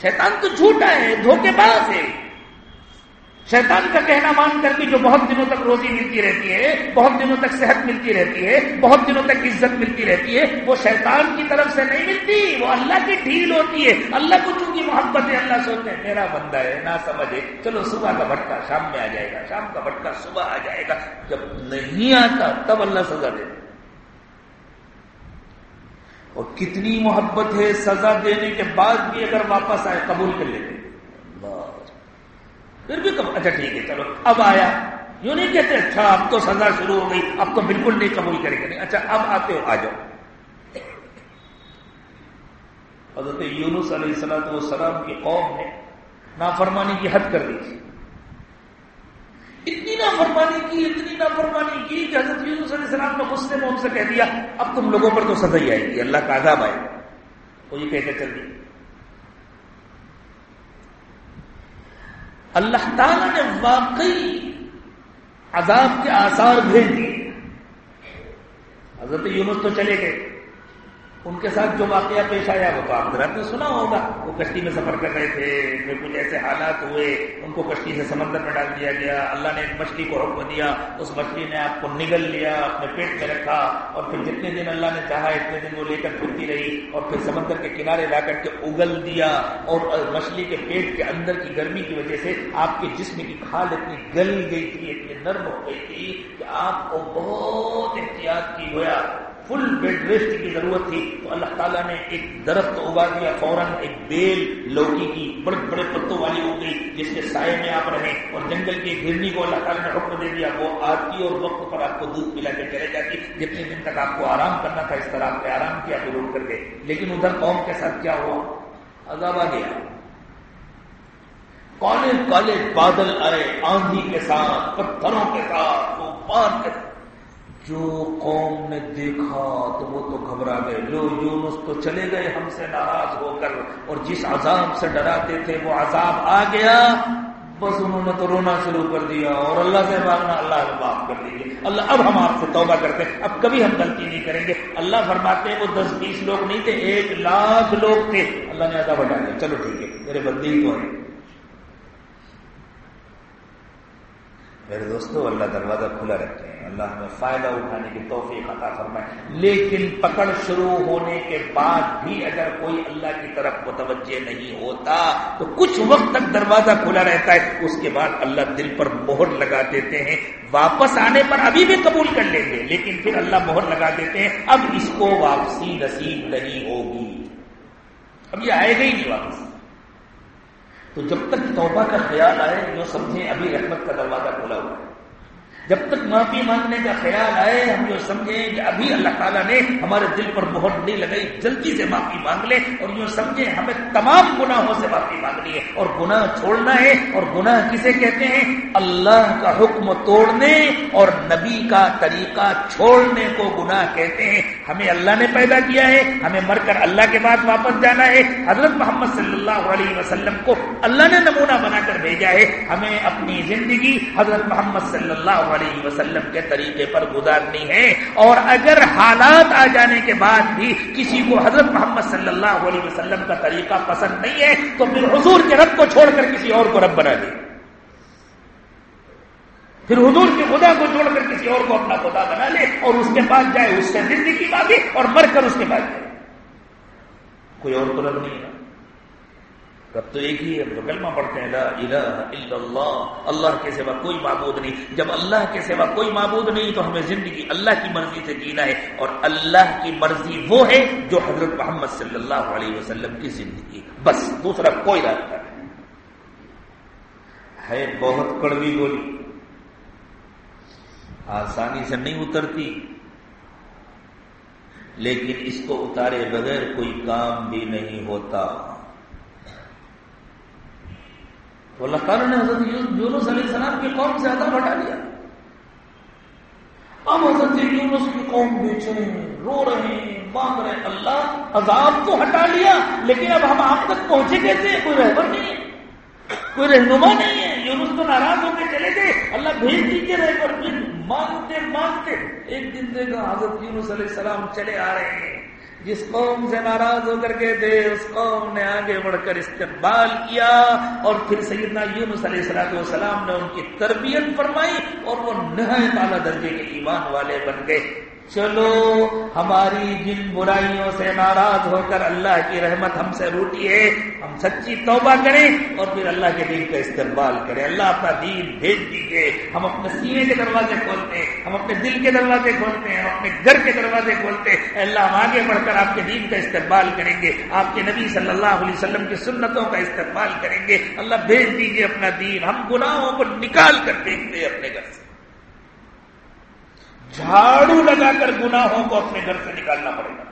شیطان تو جھوٹا ہے، دھوکے باز ہے۔ شیطان کا کہنا مان کر کے جو بہت دنوں تک روزی ملتی رہتی ہے، بہت دنوں تک صحت ملتی رہتی ہے، بہت دنوں تک عزت ملتی رہتی ہے، وہ شیطان کی طرف سے نہیں ملتی، وہ اللہ کی ڈھیل ہوتی ہے۔ اللہ کو چونکہ محبت ہے، اللہ سوچتے ہیں، میرا بندہ ہے، نہ سمجھے۔ چلو صبح کا بٹکا شام میں آ جائے گا، شام کا بٹکا صبح آ جائے گا۔ جب نہیں آتا، تب اللہ سزا دے۔ اور کتنی محبت ہے سزا دینے کے بعد بھی اگر واپس آئے، قبول کر لیتے۔ پھر بھی کب اچھا ٹھیک ہے، چلو، اب آیا۔ یوں نہیں کہتے اچھا اب تو سزا شروع ہو گئی، اب تو بالکل نہیں قبول کرے گا نہیں اچھا اب آتے ہو، آ جاؤ۔ حضرت یونس علیہ السلام والسلام کی قوم نے نافرمانی کی حد کر دی۔ تھی اتنی نافرمانی کی، اتنی نافرمانی کی کہ حضرت یونس علیہ السلام نے غصے میں ان سے کہہ دیا، اب تم لوگوں پر تو سزا ہی آئے گی، اللہ کا عذاب آئے گا۔ وہ یہ کہہ کے چل دی اللہ تعالی نے واقعی عذاب کے آثار بھیج دیے۔ حضرت یونس تو چلے گئے۔ ان کے ساتھ جو واقعہ پیش آیا، وہ تو آپ حضرت نے سنا ہوگا۔ وہ کشتی میں سفر کر رہے تھے، پھر کچھ ایسے حالات ہوئے، ان کو کشتی سے سمندر میں ڈال دیا گیا۔ اللہ نے ایک مچھلی کو حکم دیا، اس مچھلی نے آپ کو نگل لیا، اپنے پیٹ میں رکھا، اور پھر جتنے دن اللہ نے چاہا، اتنے دن وہ لے کر پھرتی رہی، اور پھر سمندر کے کنارے لا کر کے اگل دیا۔ اور مچھلی کے پیٹ کے اندر کی گرمی کی وجہ سے آپ کے جسم کی کھال اتنی گل گئی تھی، اتنی نرم ہو گئی تھی کہ آپ کو بہت احتیاط کی گویا۔ فل بیڈ ریسٹ کی ضرورت تھی تو اللہ تعالیٰ نے ایک درخت اگا دیا، فوراً ایک بیل لوکی کی بڑے بڑے پتوں والی ہو گئی، جس کے سائے میں آپ رہے اور جنگل کی گرنی کو اللہ تعالیٰ نے حکم دے دیا، وہ آتی اور وقت پر آپ کو دودھ پلا کے چلے جاتی، جتنے دن تک آپ کو آرام کرنا تھا اس طرح آپ نے آرام کیا پھر کر کے۔ لیکن ادھر قوم کے ساتھ کیا ہوا؟ عذاب آ گیا۔ کالے کالے بادل آئے، آندھی کے ساتھ، پتھروں کے ساتھ کے ساتھ جو قوم نے دیکھا تو وہ تو گھبرا گئے۔ لو یونس تو چلے گئے، ہم سے ناراض ہو کر، اور جس عذاب سے ڈراتے تھے، وہ عذاب آ گیا۔ بس انہوں نے تو رونا شروع کر دیا، اور اللہ سے مانگنا، اللہ سے معاف کر دیجیے اللہ اب ہم آپ سے توبہ کرتے اب کبھی ہم غلطی نہیں کریں گے۔ اللہ فرماتے ہیں، وہ دس بیس لوگ نہیں تھے، ایک لاکھ لوگ تھے۔ اللہ نے عذاب ہٹا دیا۔ چلو ٹھیک ہے، میرے بندے ہی تو ہیں۔ میرے دوستوں، اللہ دروازہ کھلا رکھتے ہیں۔ اللہ ہمیں فائدہ اٹھانے کی توفیق عطا فرمائے۔ لیکن پکڑ شروع ہونے کے بعد بھی اگر کوئی اللہ کی طرف متوجہ نہیں ہوتا، تو کچھ وقت تک دروازہ کھلا رہتا ہے۔ اس کے بعد اللہ دل پر مہر لگا دیتے ہیں۔ واپس آنے پر ابھی بھی قبول کر لیں گے، لیکن پھر اللہ مہر لگا دیتے ہیں۔ اب اس کو واپسی نصیب نہیں ہوگی۔ اب یہ آئے گا ہی نہیں واپس۔ تو جب تک توبہ کا خیال آئے، جو سمجھیں ابھی رحمت کا دروازہ کھلا ہوا ہے۔ جب تک معافی مانگنے کا خیال آئے، ہم جو سمجھیں کہ ابھی اللہ تعالیٰ نے ہمارے دل پر بہت نہیں لگائی، جلدی سے معافی مانگ لے اور یوں سمجھیں ہمیں تمام گناہوں سے معافی مانگنی ہے اور گناہ چھوڑنا ہے، اور گناہ کسے کہتے ہیں؟ اللہ کا حکم توڑنے اور نبی کا طریقہ چھوڑنے کو گناہ کہتے ہیں۔ ہمیں اللہ نے پیدا کیا ہے، ہمیں مر کر اللہ کے بعد واپس جانا ہے۔ حضرت محمد صلی اللہ علیہ وسلم کو اللہ نے نمونہ بنا کر بھیجا ہے۔ ہمیں اپنی زندگی حضرت محمد صلی اللہ علیہ علیہ وسلم کے طریقے پر گزارنی ہے۔ اور اگر حالات آ جانے کے بعد بھی کسی کو حضرت محمد صلی اللہ علیہ وسلم کا طریقہ پسند نہیں ہے، تو پھر حضور کے رب کو چھوڑ کر کسی اور کو رب بنا دے۔ پھر حضور کے خدا کو چھوڑ کر کسی اور کو اپنا خدا بنا لے اور اس کے پاس جائے، اس سے زندگی مانگے اور مر کر اس کے پاس جائے۔ کوئی اور تو لگ نہیں ہے۔ تب تو ایک ہی ہے تو کلمہ پڑھتے ہیں، لا الہ الا اللہ اللہ کے سوا کوئی معبود نہیں۔ جب اللہ کے سوا کوئی معبود نہیں، تو ہمیں زندگی اللہ کی مرضی سے جینا ہے۔ اور اللہ کی مرضی وہ ہے جو حضرت محمد صلی اللہ علیہ وسلم کی زندگی بس، دوسرا کوئی راستہ نہیں۔ ہے، بہت کڑوی بولی آسانی سے نہیں اترتی۔ لیکن اس کو اتارے بغیر کوئی کام بھی نہیں ہوتا۔ تو اللہ تعالیٰ نے حضرت یونس علیہ السلام کی قوم سے عذاب ہٹا دیا اب حضرت یونس کی قوم بیچے رو رہے ہیں مانگ رہے، اللہ عذاب تو ہٹا لیا، لیکن اب ہم آپ تک پہنچے کیسے؟ کوئی رہبر نہیں ہے کوئی رہنما نہیں ہے۔ یونس تو ناراض ہو کے چلے گئے۔ اللہ بھیج دیجیے رہبر پھر مانگتے مانگتے۔ ایک دن دیکھا حضرت یونس علیہ السلام چلے آ رہے ہیں۔ جس قوم سے ناراض ہو کر کے تھے، اس قوم نے آگے بڑھ کر استقبال کیا اور پھر سیدنا یونس علیہ السلام والسلام نے ان کی تربیت فرمائی اور وہ نہایت اعلیٰ درجے کے ایمان والے بن گئے۔ چلو، ہماری جن برائیوں سے ناراض ہو کر اللہ کی رحمت ہم سے روٹی ہے ہم سچی توبہ کریں اور پھر اللہ کے دین کا استقبال کریں۔ اللہ اپنا دین بھیج دیجیے ہم اپنے سینے کے دروازے کھولتے ہیں، ہم اپنے دل کے دروازے کھولتے ہیں، ہم اپنے گھر کے دروازے کھولتے ہیں۔ اللہ، ہم آگے بڑھ کر آپ کے دین کا استقبال کریں گے، آپ کے نبی صلی اللہ علیہ وسلم کی سنتوں کا استقبال کریں گے۔ اللہ بھیج دیجیے اپنا دین۔ ہم گناہوں کو نکال کر دیکھتے اپنے گھر سے۔ جھاڑو لگا کر گناہوں کو اپنے گھر سے نکالنا پڑے گا۔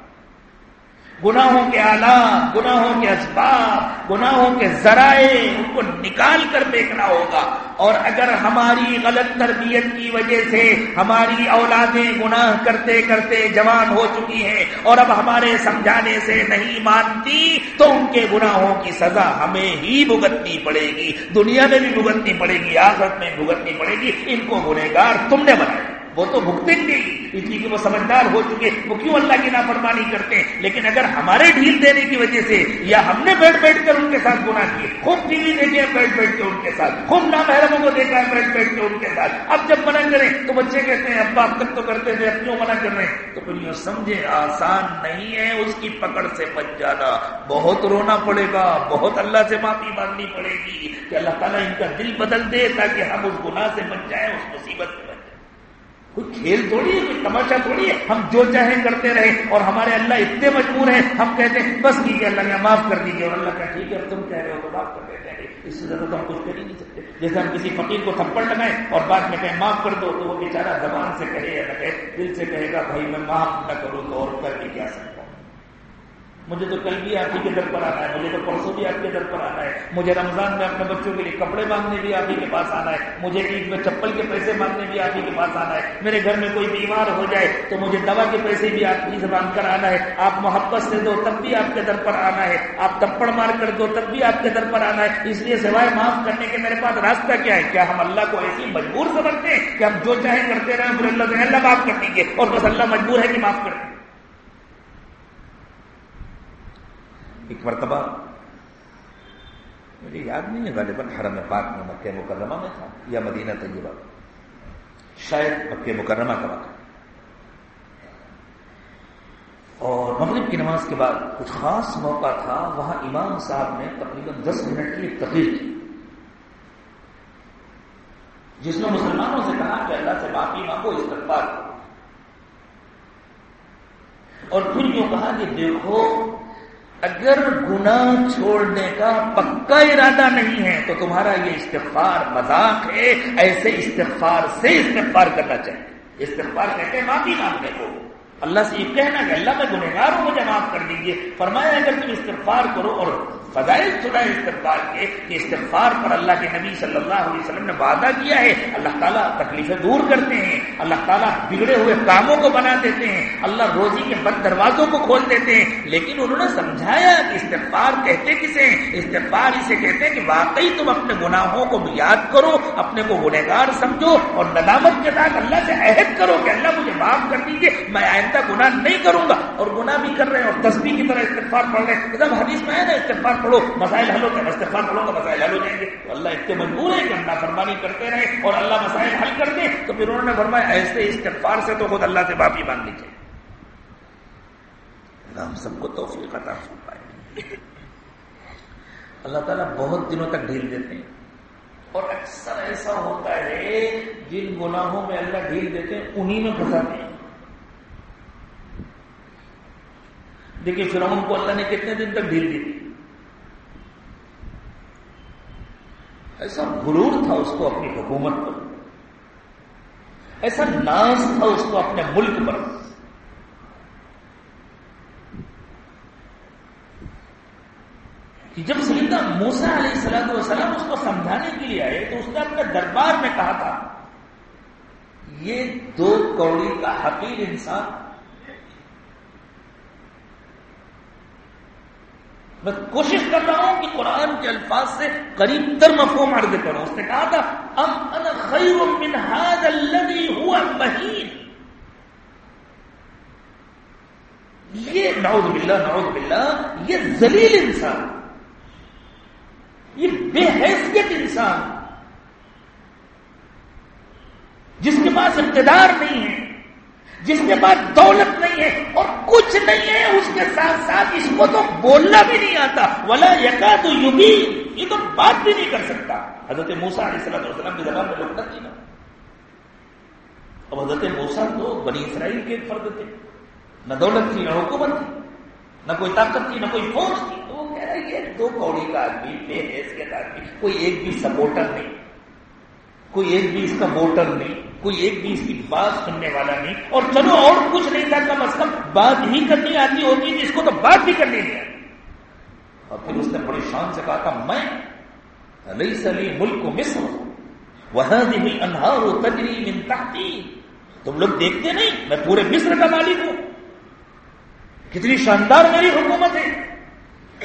گناہوں کے آلات، گناہوں کے اسباب، گناہوں کے ذرائع ان کو نکال کر دیکھنا ہوگا۔ اور اگر ہماری غلط تربیت کی وجہ سے ہماری اولادیں گناہ کرتے کرتے جوان ہو چکی ہیں اور اب ہمارے سمجھانے سے نہیں مانتی، تو ان کے گناہوں کی سزا ہمیں ہی بھگتنی پڑے گی۔ دنیا میں بھی بھگتنی پڑے گی، آخرت میں بھگتنی پڑے گی۔ ان کو گنہگار تم نے بنایا۔ وہ تو بھگتے گے اس لیے کہ وہ سمجھدار ہو چکے۔ وہ کیوں اللہ کی نافرمانی کرتے ہیں؟ لیکن اگر ہمارے ڈھیل دینے کی وجہ سے یا ہم نے بیٹھ بیٹھ کر ان کے ساتھ گنا کیے، خوب ٹی وی دیکھے بیٹھ بیٹھ کے ان کے ساتھ، خوب نامحرموں کو دیکھا ہے بیٹھ بیٹھ کے ان کے ساتھ۔ اب جب منع کریں تو بچے کہتے ہیں، ابا اب تک تو کرتے تھے، اب کیوں منع کر رہے ہیں؟ تو پھر یہ سمجھے آسان نہیں ہے اس کی پکڑ سے بچ جانا۔ بہت رونا پڑے گا، بہت اللہ سے معافی مانگنی پڑے گی کہ اللہ تعالیٰ ان کا دل بدل دے تاکہ ہم اس گناہ سے بچ جائیں، اس مصیبت سے کوئی کھیل تھوڑی ہے، کوئی تماشا تھوڑی ہے۔ ہم جو چاہیں کرتے رہے اور ہمارے اللہ اتنے مجبور ہیں، ہم کہتے ہیں، بس ٹھیک ہے، اللہ نے معاف کر دیجیے اور اللہ کا ٹھیک ہے تم کہہ رہے ہو تو معاف کر دیتے ہیں۔ اس سے زیادہ تو ہم کچھ کر ہی نہیں سکتے۔ جیسے ہم کسی فقیر کو تھپڑ لگائیں اور بعد میں کہیں، معاف کر دو، تو وہ بیچارہ زبان سے کہے یا نہ کہے، دل سے کہے گا، بھائی میں معاف نہ کروں تو اور کر کے کیا سکتا مجھے تو کل بھی آپ ہی کے در پر آنا ہے، مجھے تو پرسوں بھی آپ کے در پر آنا ہے۔ مجھے رمضان میں اپنے بچوں کے لیے کپڑے مانگنے بھی آپ ہی کے پاس آنا ہے۔ مجھے عید میں چپل کے پیسے مانگنے بھی آپ ہی کے پاس آنا ہے۔ میرے گھر میں کوئی بیمار ہو جائے تو مجھے دوا کے پیسے بھی آپ ہی سے مانگ کر آنا ہے۔ آپ محبت سے دو تب بھی آپ کے در پر آنا ہے۔ آپ تپڑ مار کر دو تب بھی آپ کے در پر آنا ہے۔ اس لیے سوائے معاف کرنے کے میرے پاس راستہ کیا ہے؟ کیا ہم اللہ کو ایسی مجبور سمجھتے ہیں کہ ہم جو چاہیں کرتے رہے پھر اللہ سے اللہ معاف کر دیجیے اور بس اللہ مجبور ہے کہ معاف کر دیں۔ ایک مرتبہ مجھے یاد نہیں ہے، غالباً حرم پاک میں مکہ مکرمہ میں تھا یا مدینہ طیبہ۔ شاید مکہ مکرمہ کا وقت۔ اور مغرب کی نماز کے بعد کچھ خاص موقع تھا، وہاں امام صاحب نے تقریباً دس منٹ کی ایک تقریر کی۔ جس میں مسلمانوں سے کہا کہ اللہ سے معافی مانگو استقبال کرو اور پھر یوں کہا کہ دیکھو اگر گناہ چھوڑنے کا پکا ارادہ نہیں ہے، تو تمہارا یہ استغفار مذاق ہے، ایسے استغفار سے استغفار کرنا چاہیے۔ استغفار کہتے ہیں معافی مانگنے کو۔ اللہ سے یہ کہنا کہ اللہ میں گنہگار ہوں مجھے معاف کر دیجیے فرمایا اگر تم استغفار کرو اور فضائل سنا استغفار کے کہ استغفار پر اللہ کے نبی صلی اللہ علیہ وسلم نے وعدہ کیا ہے۔ اللہ تعالیٰ تکلیفیں دور کرتے ہیں، اللہ تعالیٰ بگڑے ہوئے کاموں کو بنا دیتے ہیں، اللہ روزی کے بند دروازوں کو کھول دیتے ہیں۔ لیکن انہوں نے سمجھایا کہ استغفار کہتے کسے استغفار اسے کہتے ہیں کہ واقعی تم اپنے گناہوں کو یاد کرو، اپنے کو گنہگار سمجھو اور ندامت کے ساتھ اللہ سے عہد کرو کہ اللہ مجھے معاف کر دیجیے میں آئندہ گناہ نہیں کروں گا۔ اور گناہ بھی کر رہے ہیں اور تصویر کی طرح استغفار پڑھ رہے ہیں۔ حدیث میں ہے نا، استغفار پڑھو، مسائل حل ہوتے ہیں استغفار پڑھو تو مسائل حل ہو جائیں گے۔ تو اللہ اتنے مجبور ہے کہ اللہ فرمانی کرتے رہے اور اللہ مسائل حل کر دے۔ تو پھر انہوں نے فرمایا، ایسے استغفار سے تو خود اللہ سے معافی مانگنی چاہیے۔ ہم سب کو توفیق عطا فرمائے۔ اللہ تعالیٰ بہت دنوں تک ڈھیل دیتے ہیں۔ اور اکثر ایسا ہوتا ہے، جن گناہوں میں اللہ ڈھیل دیتے ہیں، انہی میں پھنساتے ہیں۔ دیکھیے، فرعون کو اللہ نے کتنے دن تک ڈھیل دی ایسا غرور تھا اس کو اپنی حکومت پر۔ ایسا ناز تھا اس کو اپنے ملک پر۔ کہ جب سیدہ موسا علیہ السلام وسلم اس کو سمجھانے کے لیے آئے تو اس نے اپنے دربار میں کہا تھا، یہ دو کوڑی کا حقیر انسان میں کوشش کر رہا ہوں کہ قرآن کے الفاظ سے قریب تر مفہوم عرض کروں۔ اس نے کہا تھا، ام انا خیر من هذا الذي هو مہین یہ نعوذ باللہ نعوذ باللہ، یہ ذلیل انسان، یہ بے حیثیت انسان، جس کے پاس اقتدار نہیں ہے۔ جس کے پاس دولت نہیں ہے اور کچھ نہیں ہے، اس کے ساتھ ساتھ اس کو تو بولنا بھی نہیں آتا۔ ولا یقا تو یہ تو بات بھی نہیں کر سکتا۔ حضرت موسا علیہ السلام السلام کی زبان میں لوگ تھی نا اب حضرت موسا تو بنی اسرائیل کے فرد تھے۔ نہ دولت تھی، نہ حکومت تھی، نہ کوئی طاقت تھی، نہ کوئی فوج تھی۔ تو وہ کہہ رہے یہ دو کوڑی کا آدمی، بے حیثیت آدمی، کوئی ایک بھی سپورٹر نہیں۔ کوئی ایک بھی اس کا ووٹر نہیں، کوئی ایک بھی اس کی بات سننے والا نہیں۔ اور چلو اور کچھ نہیں تھا، کم از کم بات ہی کرنی آتی ہوگی، جس کو تو بات بھی کرنی نہیں آتی اور پھر اس نے بڑی شان سے کہا تھا، میں علی سلی ملک کو مصر وہ انہار و تجری من تحتی تم لوگ دیکھتے نہیں، میں پورے مصر کا مالک ہوں۔ کتنی شاندار میری حکومت ہے،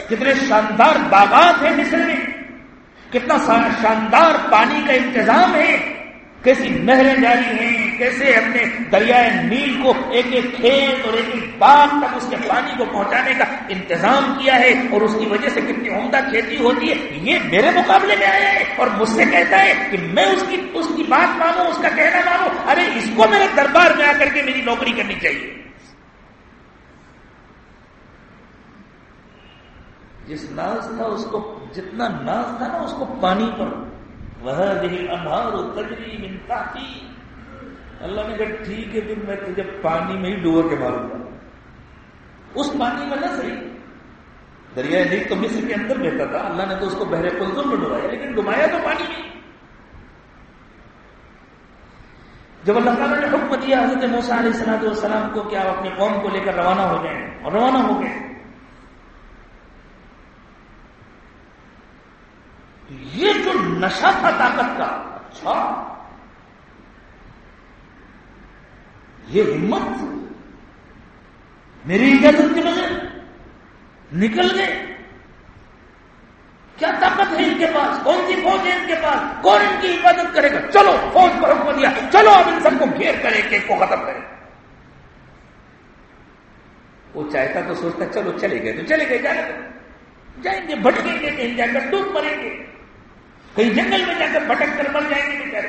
کتنے شاندار باغات ہیں مصر میں۔ کتنا شاندار پانی کا انتظام ہے، کیسی نہریں جاری ہیں، کیسے اپنے دریائے نیل کو ایک ایک کھیت اور ایک ایک باغ تک اس کے پانی کو پہنچانے کا انتظام کیا ہے اور اس کی وجہ سے کتنی عمدہ کھیتی ہوتی ہے، یہ میرے مقابلے میں آیا ہے اور مجھ سے کہتا ہے کہ میں اس کی اس کی بات مانوں، اس کا کہنا مانوں، ارے اس کو میرے دربار میں آ کر کے میری نوکری کرنی چاہیے۔ جس ناز تھا اس کو جتنا ناز تھا نا اس کو پانی پر. وہ انہار تجری منتا اللہ نے کہا، ٹھیک ہے پھر میں تجھے پانی میں ہی ڈوبو کے ماروں گا. اس پانی میں نہ صحیح دریائے نیل تو مصر کے اندر بہتا تھا. اللہ نے تو اس کو بہرے کلزم میں ڈبایا، لیکن ڈبایا تو پانی میں. جب اللہ تعالیٰ نے حکم دیا حضرت موسیٰ علیہ السلام والسلام کو کہ آپ اپنی قوم کو لے کر روانہ ہو جائیں اور روانہ ہو گئے یہ جو نشہ تھا طاقت کا اچھا۔ یہ ہمت میری اجازت کی وجہ نکل گئے کیا طاقت ہے ان کے پاس؟ کون سی فوج ہے ان کے پاس؟ کون ان کی حفاظت کرے گا؟ چلو، فوج پر حکم دیا چلو، اب ان سب کو گھیر کرے کہ کو ختم کرے وہ چاہتا تو سوچتا، چلو چلے گئے تو چلے گئے، جائیں گے۔ جائیں گے، بھٹکیں گے، کہیں جا کر ڈوب مریں گے۔ کہیں جنگل میں جا کر بھٹک کر مر جائیں گے بیچارے۔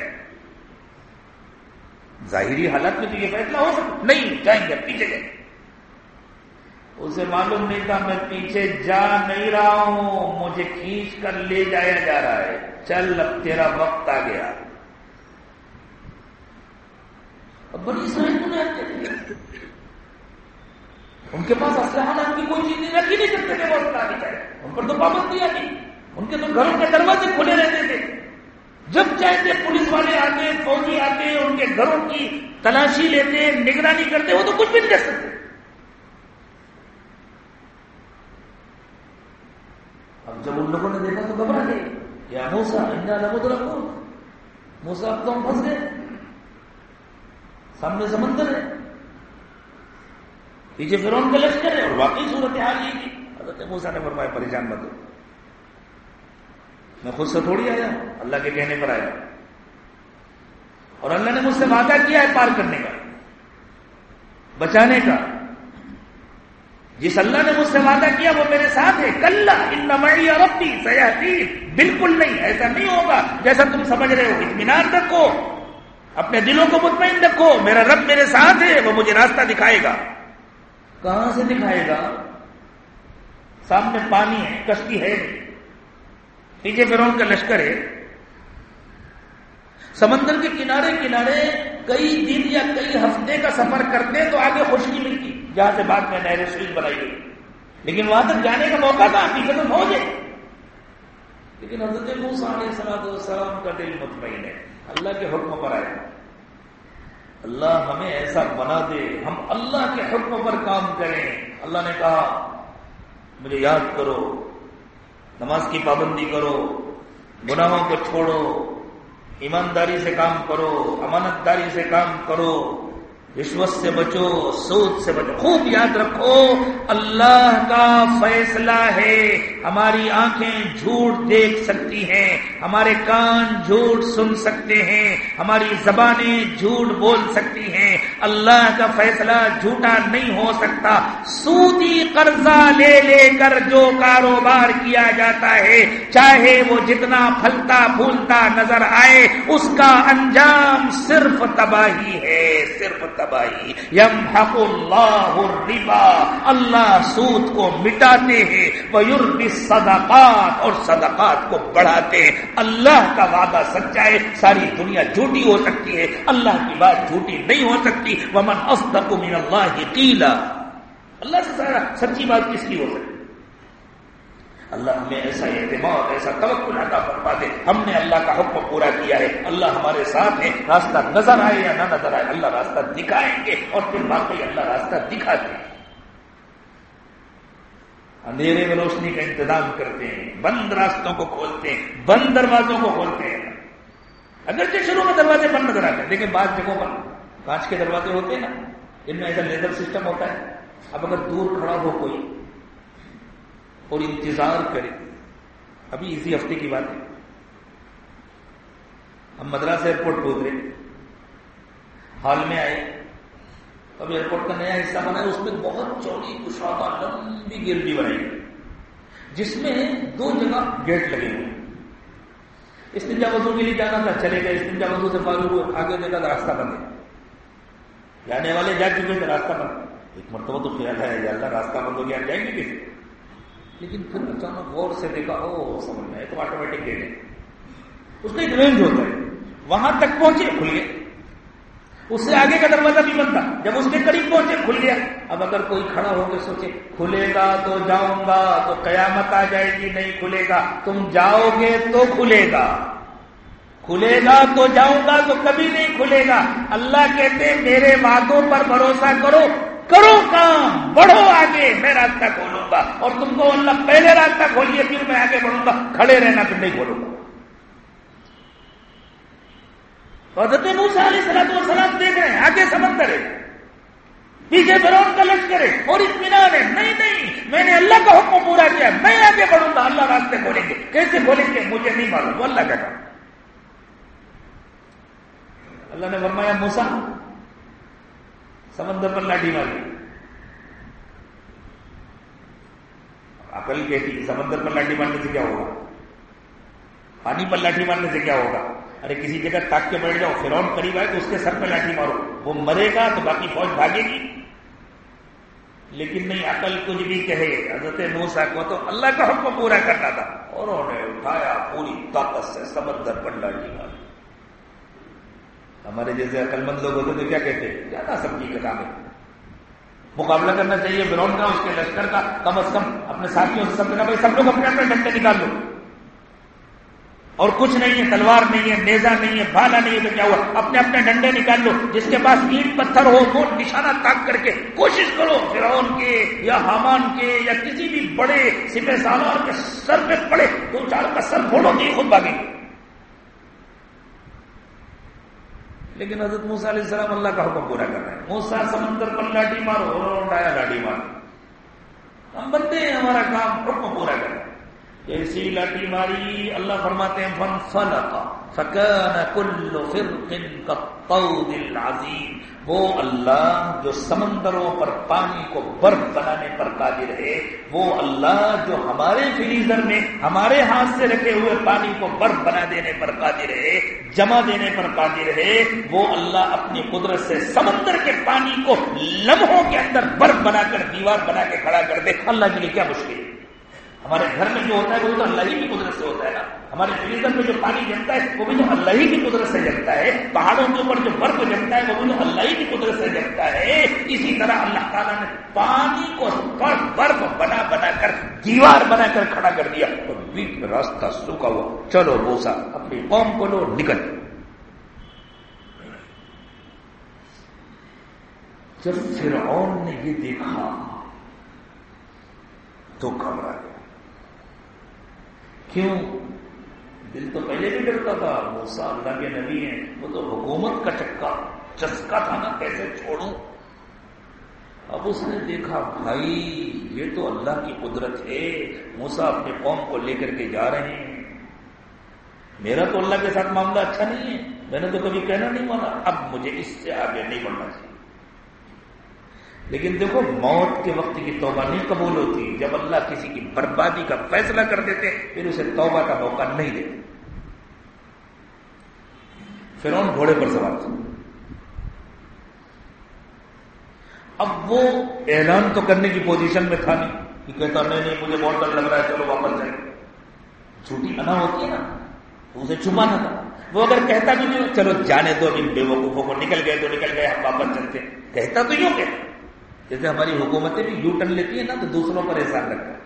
ظاہری حالت میں تو یہ فیصلہ ہو سکتا نہیں، جائیں گے پیچھے جائیں اسے معلوم نہیں تھا، میں پیچھے جا نہیں رہا ہوں۔ مجھے کھینچ کر لے جایا جا رہا ہے۔ چل، اب تیرا وقت آ گیا۔ اب بڑی سمجھ ان کے پاس اسلحہ نام کی کوئی چیز نہیں رکھی نہیں سکتے تھے وہ اسلحہ نہیں ان پر تو پابندیاں نہیں ان کے تو گھروں کے دروازے کھلے رہتے تھے۔ جب چاہتے پولیس والے آتے، فوجی آتے، ان کے گھروں کی تلاشی لیتے، نگرانی کرتے، وہ تو کچھ بھی نہیں کر سکتے۔ اب جب ان لوگوں نے دیکھا تو گھبرا گئے۔ کیا موسا انڈا لگو رکھو موسا اب تو ہم پھنس گئے۔ سامنے سمندر ہے۔ پیچھے فرون کا لشکر ہے اور واقعی صورت حال یہ تھی حضرت موسا نے فرمایا، پریشان مت ہو۔ میں خود سے تھوڑی آیا۔ اللہ کے کہنے پر آیا۔ اور اللہ نے مجھ سے وعدہ کیا ہے پار کرنے کا، بچانے کا۔ جس اللہ نے مجھ سے وعدہ کیا وہ میرے ساتھ ہے۔ کل انمائی اور اپنی سیاحتی بالکل نہیں، ایسا نہیں ہوگا جیسا تم سمجھ رہے ہو۔ اطمینان رکھو، اپنے دلوں کو مطمئن رکھو، میرا رب میرے ساتھ ہے، وہ مجھے راستہ دکھائے گا۔ کہاں سے دکھائے گا؟ سامنے پانی ہے، کشتی ہے۔ پیچھے فرون کا لشکر ہے۔ سمندر کے کنارے کنارے کئی دن یا کئی ہفتے کا سفر کرتے تو آگے خشکی ملتی۔ جہاں سے بعد میں نہر سوئل بنائی گئی۔ لیکن وہاں تک جانے کا موقع تھا، پیچھے تو ہو جائے لیکن حضرت موسیٰ علیہ السلام کا دل مطمئن ہے۔ اللہ کے حکم پر آئے۔ اللہ ہمیں ایسا بنا دے۔ ہم اللہ کے حکم پر کام کریں۔ اللہ نے کہا، مجھے یاد کرو نماز کی پابندی کرو، گناہوں کو چھوڑو، ایمانداری سے کام کرو امانت داری سے کام کرو رشوت سے بچو سوچ سے بچو۔ خوب یاد رکھو، اللہ کا فیصلہ ہے۔ ہماری آنکھیں جھوٹ دیکھ سکتی ہیں، ہمارے کان جھوٹ سن سکتے ہیں، ہماری زبانیں جھوٹ بول سکتی ہیں۔ اللہ کا فیصلہ جھوٹا نہیں ہو سکتا۔ سودی قرضہ لے لے کر جو کاروبار کیا جاتا ہے، چاہے وہ جتنا پھلتا پھولتا نظر آئے، اس کا انجام صرف تباہی ہے، صرف تباہی۔ یم حق اللہ الربا، اللہ سود کو مٹاتے ہیں وہ صدقات اور صدقات کو بڑھاتے ہیں۔ اللہ کا وعدہ سچائے ساری دنیا جھوٹی ہو سکتی ہے، اللہ کی بات جھوٹی نہیں ہو سکتی۔ ومن اصدق من اللہ قیلا اللہ سے سارا سچی بات کس کی ہو سکتی؟ اللہ ہمیں ایسا اعتماد، ایسا توقع عطا فرما دے۔ ہم نے اللہ کا حکم پورا کیا ہے۔ اللہ ہمارے ساتھ ہے۔ راستہ نظر آئے یا نہ نظر آئے، اللہ راستہ دکھائیں گے اور پھر باقی اللہ راستہ دکھاتے ہیں۔ اندھیرے میں روشنی کا انتظام کرتے ہیں، بند راستوں کو کھولتے ہیں، بند دروازوں کو کھولتے ہیں۔ اگرچہ شروع میں دروازے بند نظر آتے ہیں، لیکن بعض جگہوں پر کانچ کے دروازے ہوتے ہیں نا، ان میں ایسا لیزر سسٹم ہوتا ہے۔ اب اگر دور کھڑا ہو کوئی اور انتظار کرے۔ ابھی اسی ہفتے کی بات ہے۔ ہم مدراس ایئرپورٹ پہنچ رہے حال میں آئے۔ اب ایئرپورٹ کا نیا حصہ بنا ہے۔ اس میں بہت چوڑی کشادہ لمبی گیلری بنائی جس میں دو جگہ گیٹ لگے ہوئے استنجا وضو کے لیے جانا تھا، چلے گئے۔ استنجا وضو سے فارغ آگے دیکھا راستہ بند ہے جانے والے جا چکے تھے راستہ بند۔ ایک مرتبہ تو خیال ہے اللہ، راستہ بند ہو گیا جائیں گے کسی لیکن پھر اچانک غور سے دیکھا او سمجھ میں تو آٹومیٹک گیٹ ہے۔ اس کا ایک رینج ہوتا ہے۔ وہاں تک پہنچے، کھل گیا۔ اس سے آگے کا دروازہ بھی بنتا جب اس کے قریب پہنچے، کھل گیا۔ اب اگر کوئی کھڑا ہو کے سوچے، کھلے گا تو جاؤں گا، تو قیامت آ جائے گی، نہیں کھلے گا۔ تم جاؤ گے تو کھلے گا۔ کھلے گا تو جاؤں گا تو کبھی نہیں کھلے گا۔ اللہ کہتے میرے وعدوں پر بھروسہ کرو۔ کرو کام، بڑھو آگے میں راستہ کھولوں گا۔ اور تم کو اللہ پہلے راستہ کھولیے، پھر میں آگے بڑھوں گا۔ کھڑے رہنا پھر نہیں کھولوں گا۔ حضرت موسا علیہ سلام و سلام دیکھ رہے ہیں، آگے سمندر ہے پیچھے فرون کا لشکر ہے اور اطمینان ہے، نہیں نہیں، میں نے اللہ کا حکم پورا کیا، میں آگے بڑھوں گا، اللہ راستے کھولیں گے۔ کیسے کھولیں گے؟ مجھے نہیں معلوم اللہ کا کام۔ اللہ نے فرمایا موسا سمندر پر لاٹھی ماری عقل کہتی سمندر پر لاٹھی مارنے سے کیا ہوگا؟ پانی پر لاٹھی مارنے سے کیا ہوگا؟ ارے، کسی جگہ تاک کے بیٹھ جاؤ فرون قریب آئے تو اس کے سر پہ لاٹھی مارو۔ وہ مرے گا تو باقی فوج بھاگے گی۔ لیکن نہیں، عقل کچھ بھی کہے۔ حضرت موسا کو تو اللہ کا حکم پورا کرنا تھا۔ اور انہوں نے اٹھایا پوری طاقت سے سمندر پر لاٹھی ماری ہمارے جیسے عقل مند لوگ ہوتے تو کیا کہتے زیادہ سبزی کا کام ہے مقابلہ کرنا چاہیے فرون کا، اس کے لشکر کا، کم از کم اپنے ساتھیوں سے سب بھائی سب لوگ اپنے اپنے ڈنڈے نکال لو۔ اور کچھ نہیں ہے، تلوار نہیں ہے نیزا نہیں ہے، بھالا نہیں ہے تو کیا ہوا؟ اپنے اپنے ڈنڈے نکال لو، جس کے پاس اینٹ، پتھر ہو، وہ نشانہ تاک کر کے کوشش کرو، فرعون کے یا حامان کے یا کسی بھی بڑے سپہ سالار کے سر پہ پڑے، دو چار کا سر پھوڑو نہیں خود بھاگے۔ لیکن حضرت موسا علیہ السلام اللہ کا حکم پورا کر رہے ہیں۔ موسا سمندر پر لاٹھی مارو ڈایا لاٹھی مارو۔ ہم بنتے ہیں، ہمارا کام حکم پورا کر رہے ہیں لاٹھی ماری، اللہ فرماتے ہیں فن فلقا فکان کل فرق كالطود العظیم. وہ اللہ جو سمندروں پر پانی کو برف بنانے پر قادر ہے، وہ اللہ جو ہمارے فریزر میں، ہمارے ہاتھ سے رکھے ہوئے پانی کو برف بنا دینے پر قادر ہے، جمع دینے پر قادر ہے، وہ اللہ اپنی قدرت سے سمندر کے پانی کو لمحوں کے اندر برف بنا کر دیوار بنا کے کھڑا کر دے۔ اللہ کے لیے کیا مشکل ہے؟ ہمارے گھر میں جو ہوتا ہے وہ تو اللہ ہی کی قدرت سے ہوتا ہے نا۔ ہمارے فریزر میں جو پانی جمتا ہے، وہ بھی تو اللہ ہی کی قدرت سے جمتا ہے۔ پہاڑوں کے اوپر جو برف جمتا ہے، وہ بھی تو اللہ ہی کی قدرت سے جمتا ہے۔ اسی طرح اللہ تعالیٰ نے پانی کو برف برف بنا بنا کر دیوار بنا کر کھڑا کر دیا۔ تو بیچ راستہ سوکھا ہوا۔ چلو بوسا اپنی قوم کو لو نکل۔ جب فرعون نے یہ دیکھا تو گھبرا۔ کیوں؟ دل تو پہلے بھی ڈرتا تھا موسا اللہ کے نبی ہیں، وہ تو حکومت کا چکا، چسکا تھا نا، کیسے چھوڑوں؟ اب اس نے دیکھا، بھائی، یہ تو اللہ کی قدرت ہے موسا اپنے قوم کو لے کر کے جا رہے ہیں۔ میرا تو اللہ کے ساتھ معاملہ اچھا نہیں ہے، میں نے تو کبھی کہنا نہیں مانا، اب مجھے اس سے آگے نہیں بڑھنا چاہیے۔ لیکن دیکھو، موت کے وقت کی توبہ نہیں قبول ہوتی۔ جب اللہ کسی کی بربادی کا فیصلہ کر دیتے، پھر اسے توبہ کا موقع نہیں دیتے۔ فرون گھوڑے پر سوار تھا۔ اب وہ اعلان تو کرنے کی پوزیشن میں تھا نہیں کہ کہتا، نہیں نہیں، مجھے بہت ڈر لگ رہا ہے، چلو واپس جائیں۔ چھوٹی انا ہوتی ہے نا، تو اسے چھپانا تھا۔ وہ اگر کہتا بھی نہیں، چلو جانے دو ان بے وقوفوں کو نکل گئے تو نکل گئے، ہم واپس چلتے۔ کہتا تو یوں کہ جیسے ہماری حکومتیں بھی یو ٹرن لیتی ہیں نا، تو دوسروں پر احسان رکھتا ہے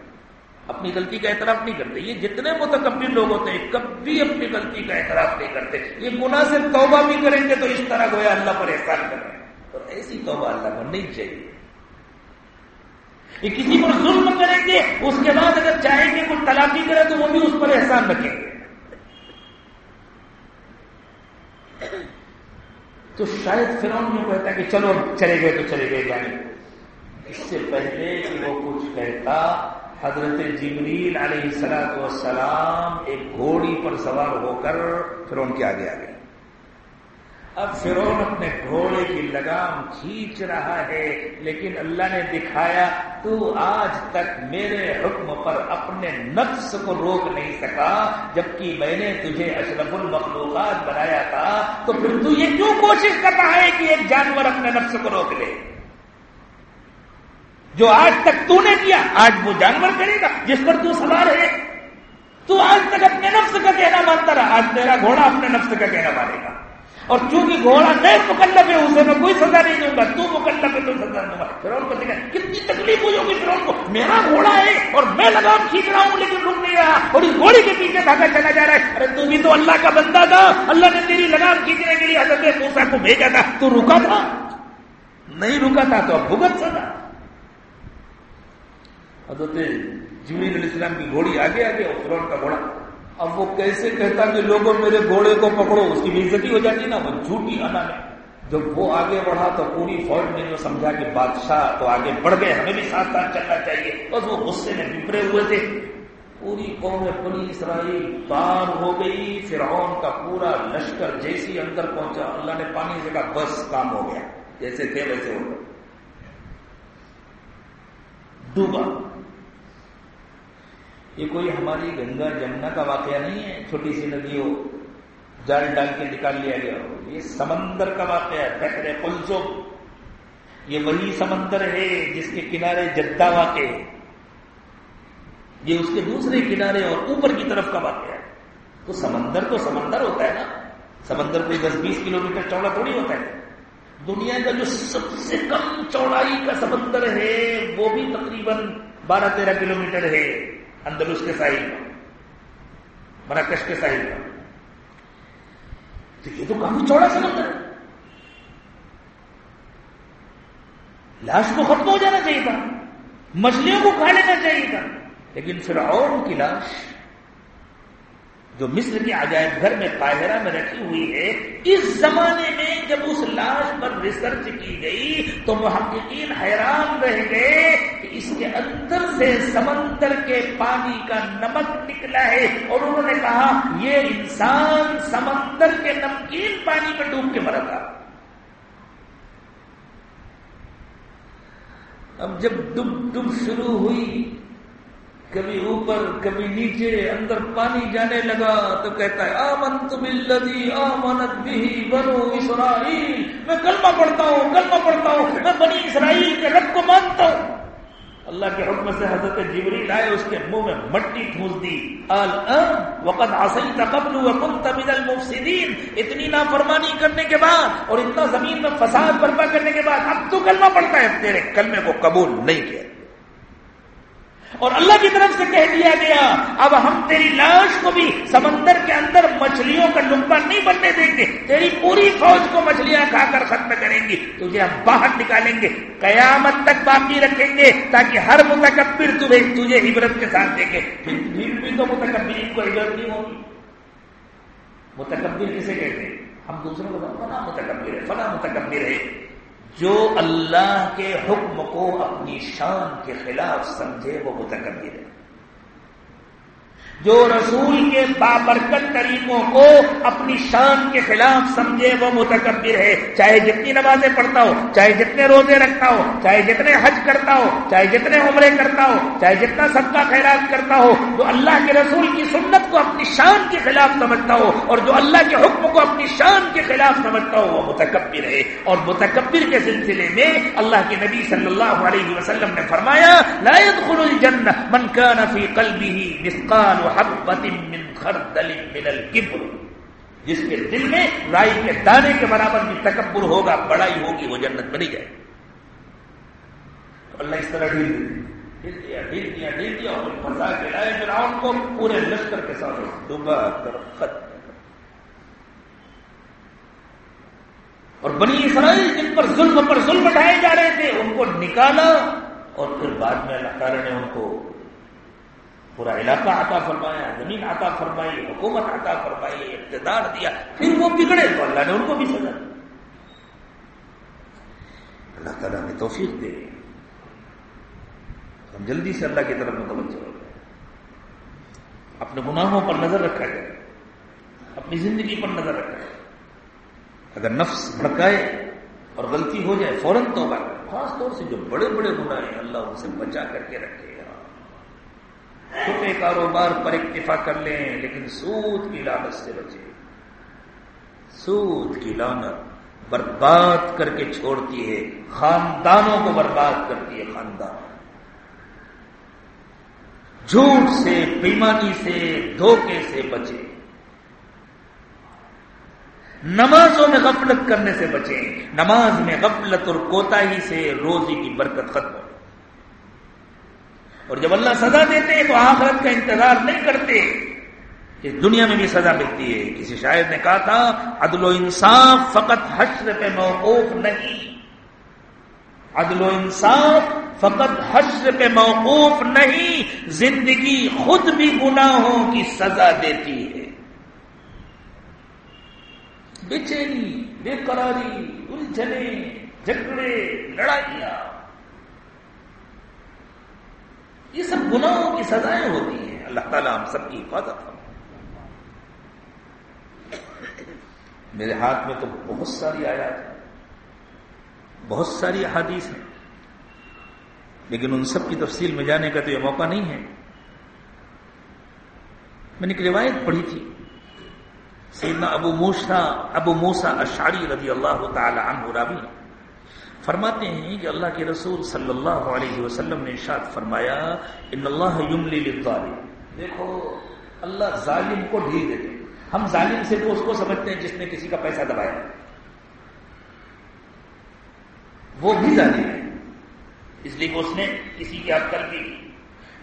اپنی غلطی کا اعتراف نہیں کرتے۔ یہ جتنے متکبر لوگ ہوتے ہیں، کبھی اپنی غلطی کا اعتراف نہیں کرتے۔ یہ گناہ سے توبہ بھی کریں گے تو اس طرح گویا اللہ پر احسان کریں۔ تو ایسی توبہ اللہ کو نہیں چاہیے۔ یہ کسی پر ظلم کریں گے، اس کے بعد اگر چاہیں گے کوئی تلافی کرے تو وہ بھی اس پر احسان رکھیں گے۔ تو شاید فرون یوں کہتا ہے کہ چلو چلے گئے تو چلے گئے جانے۔ اس سے پہلے کہ وہ کچھ کہتا، حضرت جبریل علیہ السلام والسلام ایک گھوڑی پر سوار ہو کر فرون کے آگے آ گئے اب فرون اپنے گھوڑے کی لگام کھینچ رہا ہے، لیکن اللہ نے دکھایا، تو آج تک میرے حکم پر اپنے نفس کو روک نہیں سکا، جبکہ میں نے تجھے اشرف المخلوقات بنایا تھا، تو پھر تو یہ کیوں کوشش کر رہا ہے کہ ایک جانور اپنے نفس کو روک لے؟ جو آج تک تو نے کیا، آج وہ جانور کرے گا، جس پر تو سوار ہے۔ تو آج تک اپنے نفس کا کہنا مانتا رہا، آج تیرا گھوڑا اپنے نفس کا کہنا مانے گا۔ اور چونکہ گھوڑا غیر مکلف ہے، اسے میں کوئی سزا نہیں دوں گا، تو مکلف ہے، تو سزا دوں گا۔ پھر کو دیکھا کتنی تکلیف ہوئی ہوگی پھر کو۔ میرا گھوڑا ہے اور میں لگام کھینچ رہا ہوں، لیکن رک نہیں رہا۔ اور اس گھوڑے کے پیچھے بھاگا چلا جا رہا ہے۔ ارے تو بھی تو اللہ کا بندہ تھا۔ اللہ نے تیری لگام کھینچنے کے لیے حضرت موسا کو بھیجا تھا۔ تو رکا تھا؟ نہیں رکا تھا تو اب بھگت سزا۔ حضرت جبریل علیہ السلام کی گھوڑی آگے آگے اور فرون کا گھوڑا۔ اب وہ کیسے کہتا کہ لوگوں میرے گھوڑے کو پکڑو، اس کی بےزتی ہو جاتی نا، وہ جھوٹی انا میں۔ جب وہ آگے بڑھا تو پوری فوج نے جو سمجھا کہ بادشاہ تو آگے بڑھ گئے، ہمیں بھی ساتھ ساتھ چلنا چاہیے۔ بس وہ غصے میں بپرے ہوئے تھے۔ پوری قوم پوری اسرائیل پار ہو گئی، فرعون کا پورا لشکر جیسی اندر پہنچا۔ اللہ نے پانی سے کہا، بس کام ہو گیا، جیسے تھے ویسے ہو گئے۔ ڈوبا یہ کوئی ہماری گنگا جمنا کا واقعہ نہیں ہے، چھوٹی سی ندی ہو جال ڈال کے نکال لیا گیا ہو۔ یہ سمندر کا واقعہ ہے بحر پلزو یہ وہی سمندر ہے جس کے کنارے جدہ واقع ہے۔ یہ اس کے دوسرے کنارے اور اوپر کی طرف کا واقعہ ہے۔ تو سمندر تو سمندر ہوتا ہے نا۔ سمندر کوئی دس بیس کلو میٹر چوڑا تھوڑی ہوتا ہے۔ دنیا کا جو سب سے کم چوڑائی کا سمندر ہے، وہ بھی تقریباً بارہ تیرہ کلو میٹر ہے۔ اندلس کے ساحل پر، مراکش کے ساحل پر۔ تو یہ تو کافی چوڑا سمندر ہے۔ لاش کو ختم ہو جانا چاہیے تھا۔ مچھلیوں کو کھا لینا چاہیے تھا۔ لیکن پھر اور کی لاش جو مصر کے عجائب گھر میں قاہرہ میں رکھی ہوئی ہے، اس زمانے میں جب اس لاش پر ریسرچ کی گئی تو محققین حیران رہ گئے کہ اس کے اندر سے سمندر کے پانی کا نمک نکلا ہے اور انہوں نے کہا، یہ انسان سمندر کے نمکین پانی میں ڈوب کے مرا تھا۔ اب جب ڈب ڈب شروع ہوئی کبھی اوپر، کبھی نیچے، اندر پانی جانے لگا تو کہتا ہے، آمنت بالذی آمنت بھی بنو اسرائیل۔ میں کلمہ پڑھتا ہوں، کلمہ پڑھتا ہوں۔ میں بنی اسرائیل کے رب کو مانتا ہوں۔ اللہ کے حکم سے حضرت جبریل آئے، اس کے منہ میں مٹی ٹھونس دی۔ وقت حاصل قبل وكنت من المفسدين اتنی نافرمانی کرنے کے بعد اور اتنا زمین میں فساد برپا کرنے کے بعد اب تو کلمہ پڑھتا ہے، تیرے کلمے کو قبول نہیں کیا۔ اور اللہ کی طرف سے کہہ دیا گیا، اب ہم تیری لاش کو بھی سمندر کے اندر مچھلیوں کا لمبا نہیں بننے دیں گے، تیری پوری فوج کو مچھلیاں کھا کر ختم کریں گی تجھے ہم باہر نکالیں گے، قیامت تک باقی رکھیں گے، تاکہ ہر متکبر تمہیں، تجھے عبرت کے ساتھ دیکھے۔ پھر بھی تو متکبرین کو عبرت نہیں ہوگی۔ متکبر کسے کہتے ہیں؟ ہم دوسرے کو فنا متکبر ہے فنا متکبر ہے۔ جو اللہ کے حکم کو اپنی شان کے خلاف سمجھے وہ متکبر ہے۔ جو رسول کے بابرکت طریقوں کو اپنی شان کے خلاف سمجھے، وہ متکبر ہے۔ چاہے جتنی نمازیں پڑھتا ہو، چاہے جتنے روزے رکھتا ہو، چاہے جتنے حج کرتا ہو، چاہے جتنے عمرے کرتا ہو، چاہے جتنا سب کا خیرات کرتا ہو، جو اللہ کے رسول کی سنت کو اپنی شان کے خلاف سمجھتا ہو اور جو اللہ کے حکم کو اپنی شان کے خلاف سمجھتا ہو، وہ متکبر ہے۔ اور متکبر کے سلسلے میں اللہ کے نبی صلی اللہ علیہ وسلم نے فرمایا، لا يدخل الجنہ من كان في قلبه مثقال حبت من خردل من الكبر۔ جس کے دل میں رائی کے دانے کے برابر بھی تکبر ہوگا، بڑائی ہوگی، وہ جنت بنی جائے۔ تو اللہ اس طرح ڈھیل ڈھیل دیا ڈھیل دیا ڈھیل دیا، اور پھنسا کے لائے فرعون کو پورے لشکر کے ساتھ۔ ڈوبا کر ختم اور بنی اسرائیل جن پر ظلم پر ظلم اٹھائے جا رہے تھے، ان کو نکالا اور پھر بعد میں اللہ تعالیٰ نے ان کو پورا علاقہ عطا فرمایا، زمین عطا فرمائی، حکومت عطا فرمائی، اقتدار دیا، پھر وہ بگڑے تو اللہ نے ان کو بھی سزا اللہ تعالیٰ نے توفیق دے۔ ہم جلدی سے اللہ کی طرف متوجہ ہو اپنے گناہوں پر نظر رکھا جائے۔ اپنی زندگی پر نظر رکھا جائے۔ اگر نفس بھڑکائے اور غلطی ہو جائے، فوراً تو خاص طور سے جو بڑے بڑے گناہ ہیں، اللہ ان سے بچا کر کے رکھے۔ چھوٹے کاروبار پر اکتفا کر لیں، لیکن سود کی لانت سے بچے۔ سود کی لانت برباد کر کے چھوڑتی ہے، خاندانوں کو برباد کرتی ہے خاندان۔ جھوٹ سے بیمانی سے، دھوکے سے بچے۔ نمازوں میں غفلت کرنے سے بچیں نماز میں غفلت اور کوتا ہی سے روزی کی برکت ختم اور جب اللہ سزا دیتے ہیں تو آخرت کا انتظار نہیں کرتے کہ دنیا میں بھی سزا ملتی ہے۔ کسی شاعر نے کہا تھا، عدل و انصاف فقط حشر پہ موقوف نہیں۔ عدل و انصاف فقط حشر پہ موقوف نہیں۔ زندگی خود بھی گناہوں کی سزا دیتی ہے۔ بے چینی بے قراری الجھنے جھگڑے، لڑائیاں۔ یہ سب گناہوں کی سزائیں ہوتی ہیں۔ اللہ تعالیٰ ہم سب کی حفاظت ہو میرے ہاتھ میں تو بہت ساری آیات ہیں۔ بہت ساری احادیث ہیں۔ لیکن ان سب کی تفصیل میں جانے کا تو یہ موقع نہیں ہے۔ میں نے ایک روایت پڑھی تھی۔ سیدنا ابو موسا ابو موسا اشاری رضی اللہ تعالی عنہ رابی فرماتے ہیں کہ اللہ کے رسول صلی اللہ علیہ وسلم نے ارشاد فرمایا، ان اللہ یملی للظالم. دیکھو، اللہ ظالم کو ڈھیل دیتے ہم ظالم سے تو اس کو سمجھتے ہیں جس نے کسی کا پیسہ دبایا۔ وہ بھی ظالم ہے۔ اس لیے کہ اس نے کسی کی عقل کی۔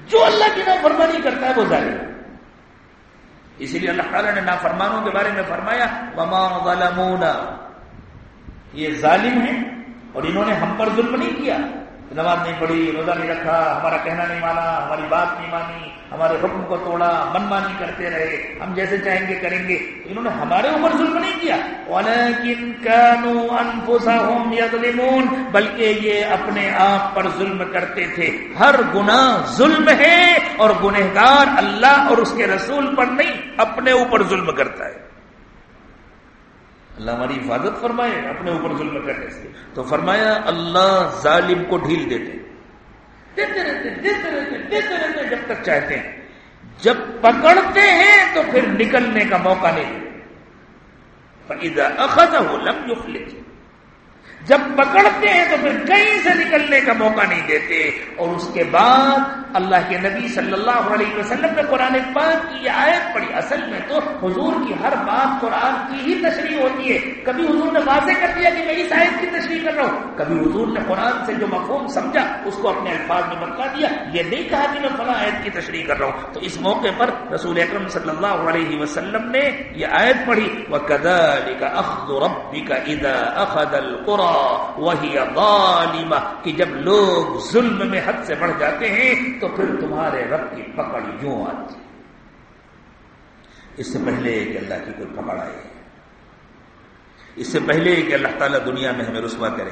جو اللہ کی نافرمانی کرتا ہے وہ ظالم ہے۔ اسی لیے اللہ تعالیٰ نے نافرمانوں کے بارے میں فرمایا، وما ظلمونا. یہ ظالم ہے اور انہوں نے ہم پر ظلم نہیں کیا۔ نماز نہیں پڑھی روزہ نہیں رکھا، ہمارا کہنا نہیں مانا، ہماری بات نہیں مانی، ہمارے حکم کو توڑا من مانی کرتے رہے، ہم جیسے چاہیں گے کریں گے۔ انہوں نے ہمارے اوپر ظلم نہیں کیا۔ بلکہ یہ اپنے آپ پر ظلم کرتے تھے۔ ہر گناہ ظلم ہے اور گنہگار اللہ اور اس کے رسول پر نہیں، اپنے اوپر ظلم کرتا ہے۔ اللہ ہماری حفاظت فرمائے، اپنے اوپر ظلم کرنے سے۔ تو فرمایا، اللہ ظالم کو ڈھیل دیتے دیتے رہتے دیتے رہتے دیتے رہتے جب تک چاہتے ہیں۔ جب پکڑتے ہیں تو پھر نکلنے کا موقع نہیں دیتے۔ اخذ ہو لم یخلق جب پکڑتے ہیں تو پھر کہیں سے نکلنے کا موقع نہیں دیتے۔ اور اس کے بعد اللہ کے نبی صلی اللہ علیہ وسلم نے قرآن پاک کی یہ آیت پڑھی۔ اصل میں تو حضور کی ہر بات قرآن کی ہی تشریح ہوتی ہے۔ کبھی حضور نے واضح کر دیا کہ میں اس آیت کی تشریح کر رہا ہوں۔ کبھی حضور نے قرآن سے جو مفہوم سمجھا اس کو اپنے الفاظ میں بتلا دیا۔ یہ نہیں کہا کہ میں فلاں آیت کی تشریح کر رہا ہوں۔ تو اس موقع پر رسول اکرم صلی اللہ علیہ وسلم نے یہ آیت پڑھی۔ وہ کدا ربی کا ادا اخد وہی غالمہ کہ جب لوگ ظلم میں حد سے بڑھ جاتے ہیں تو پھر تمہارے رب کی پکڑ یوں آتی اس سے پہلے کہ اللہ کی کوئی پکڑ آئے۔ اس سے پہلے کہ اللہ تعالیٰ دنیا میں ہمیں رسوا کرے۔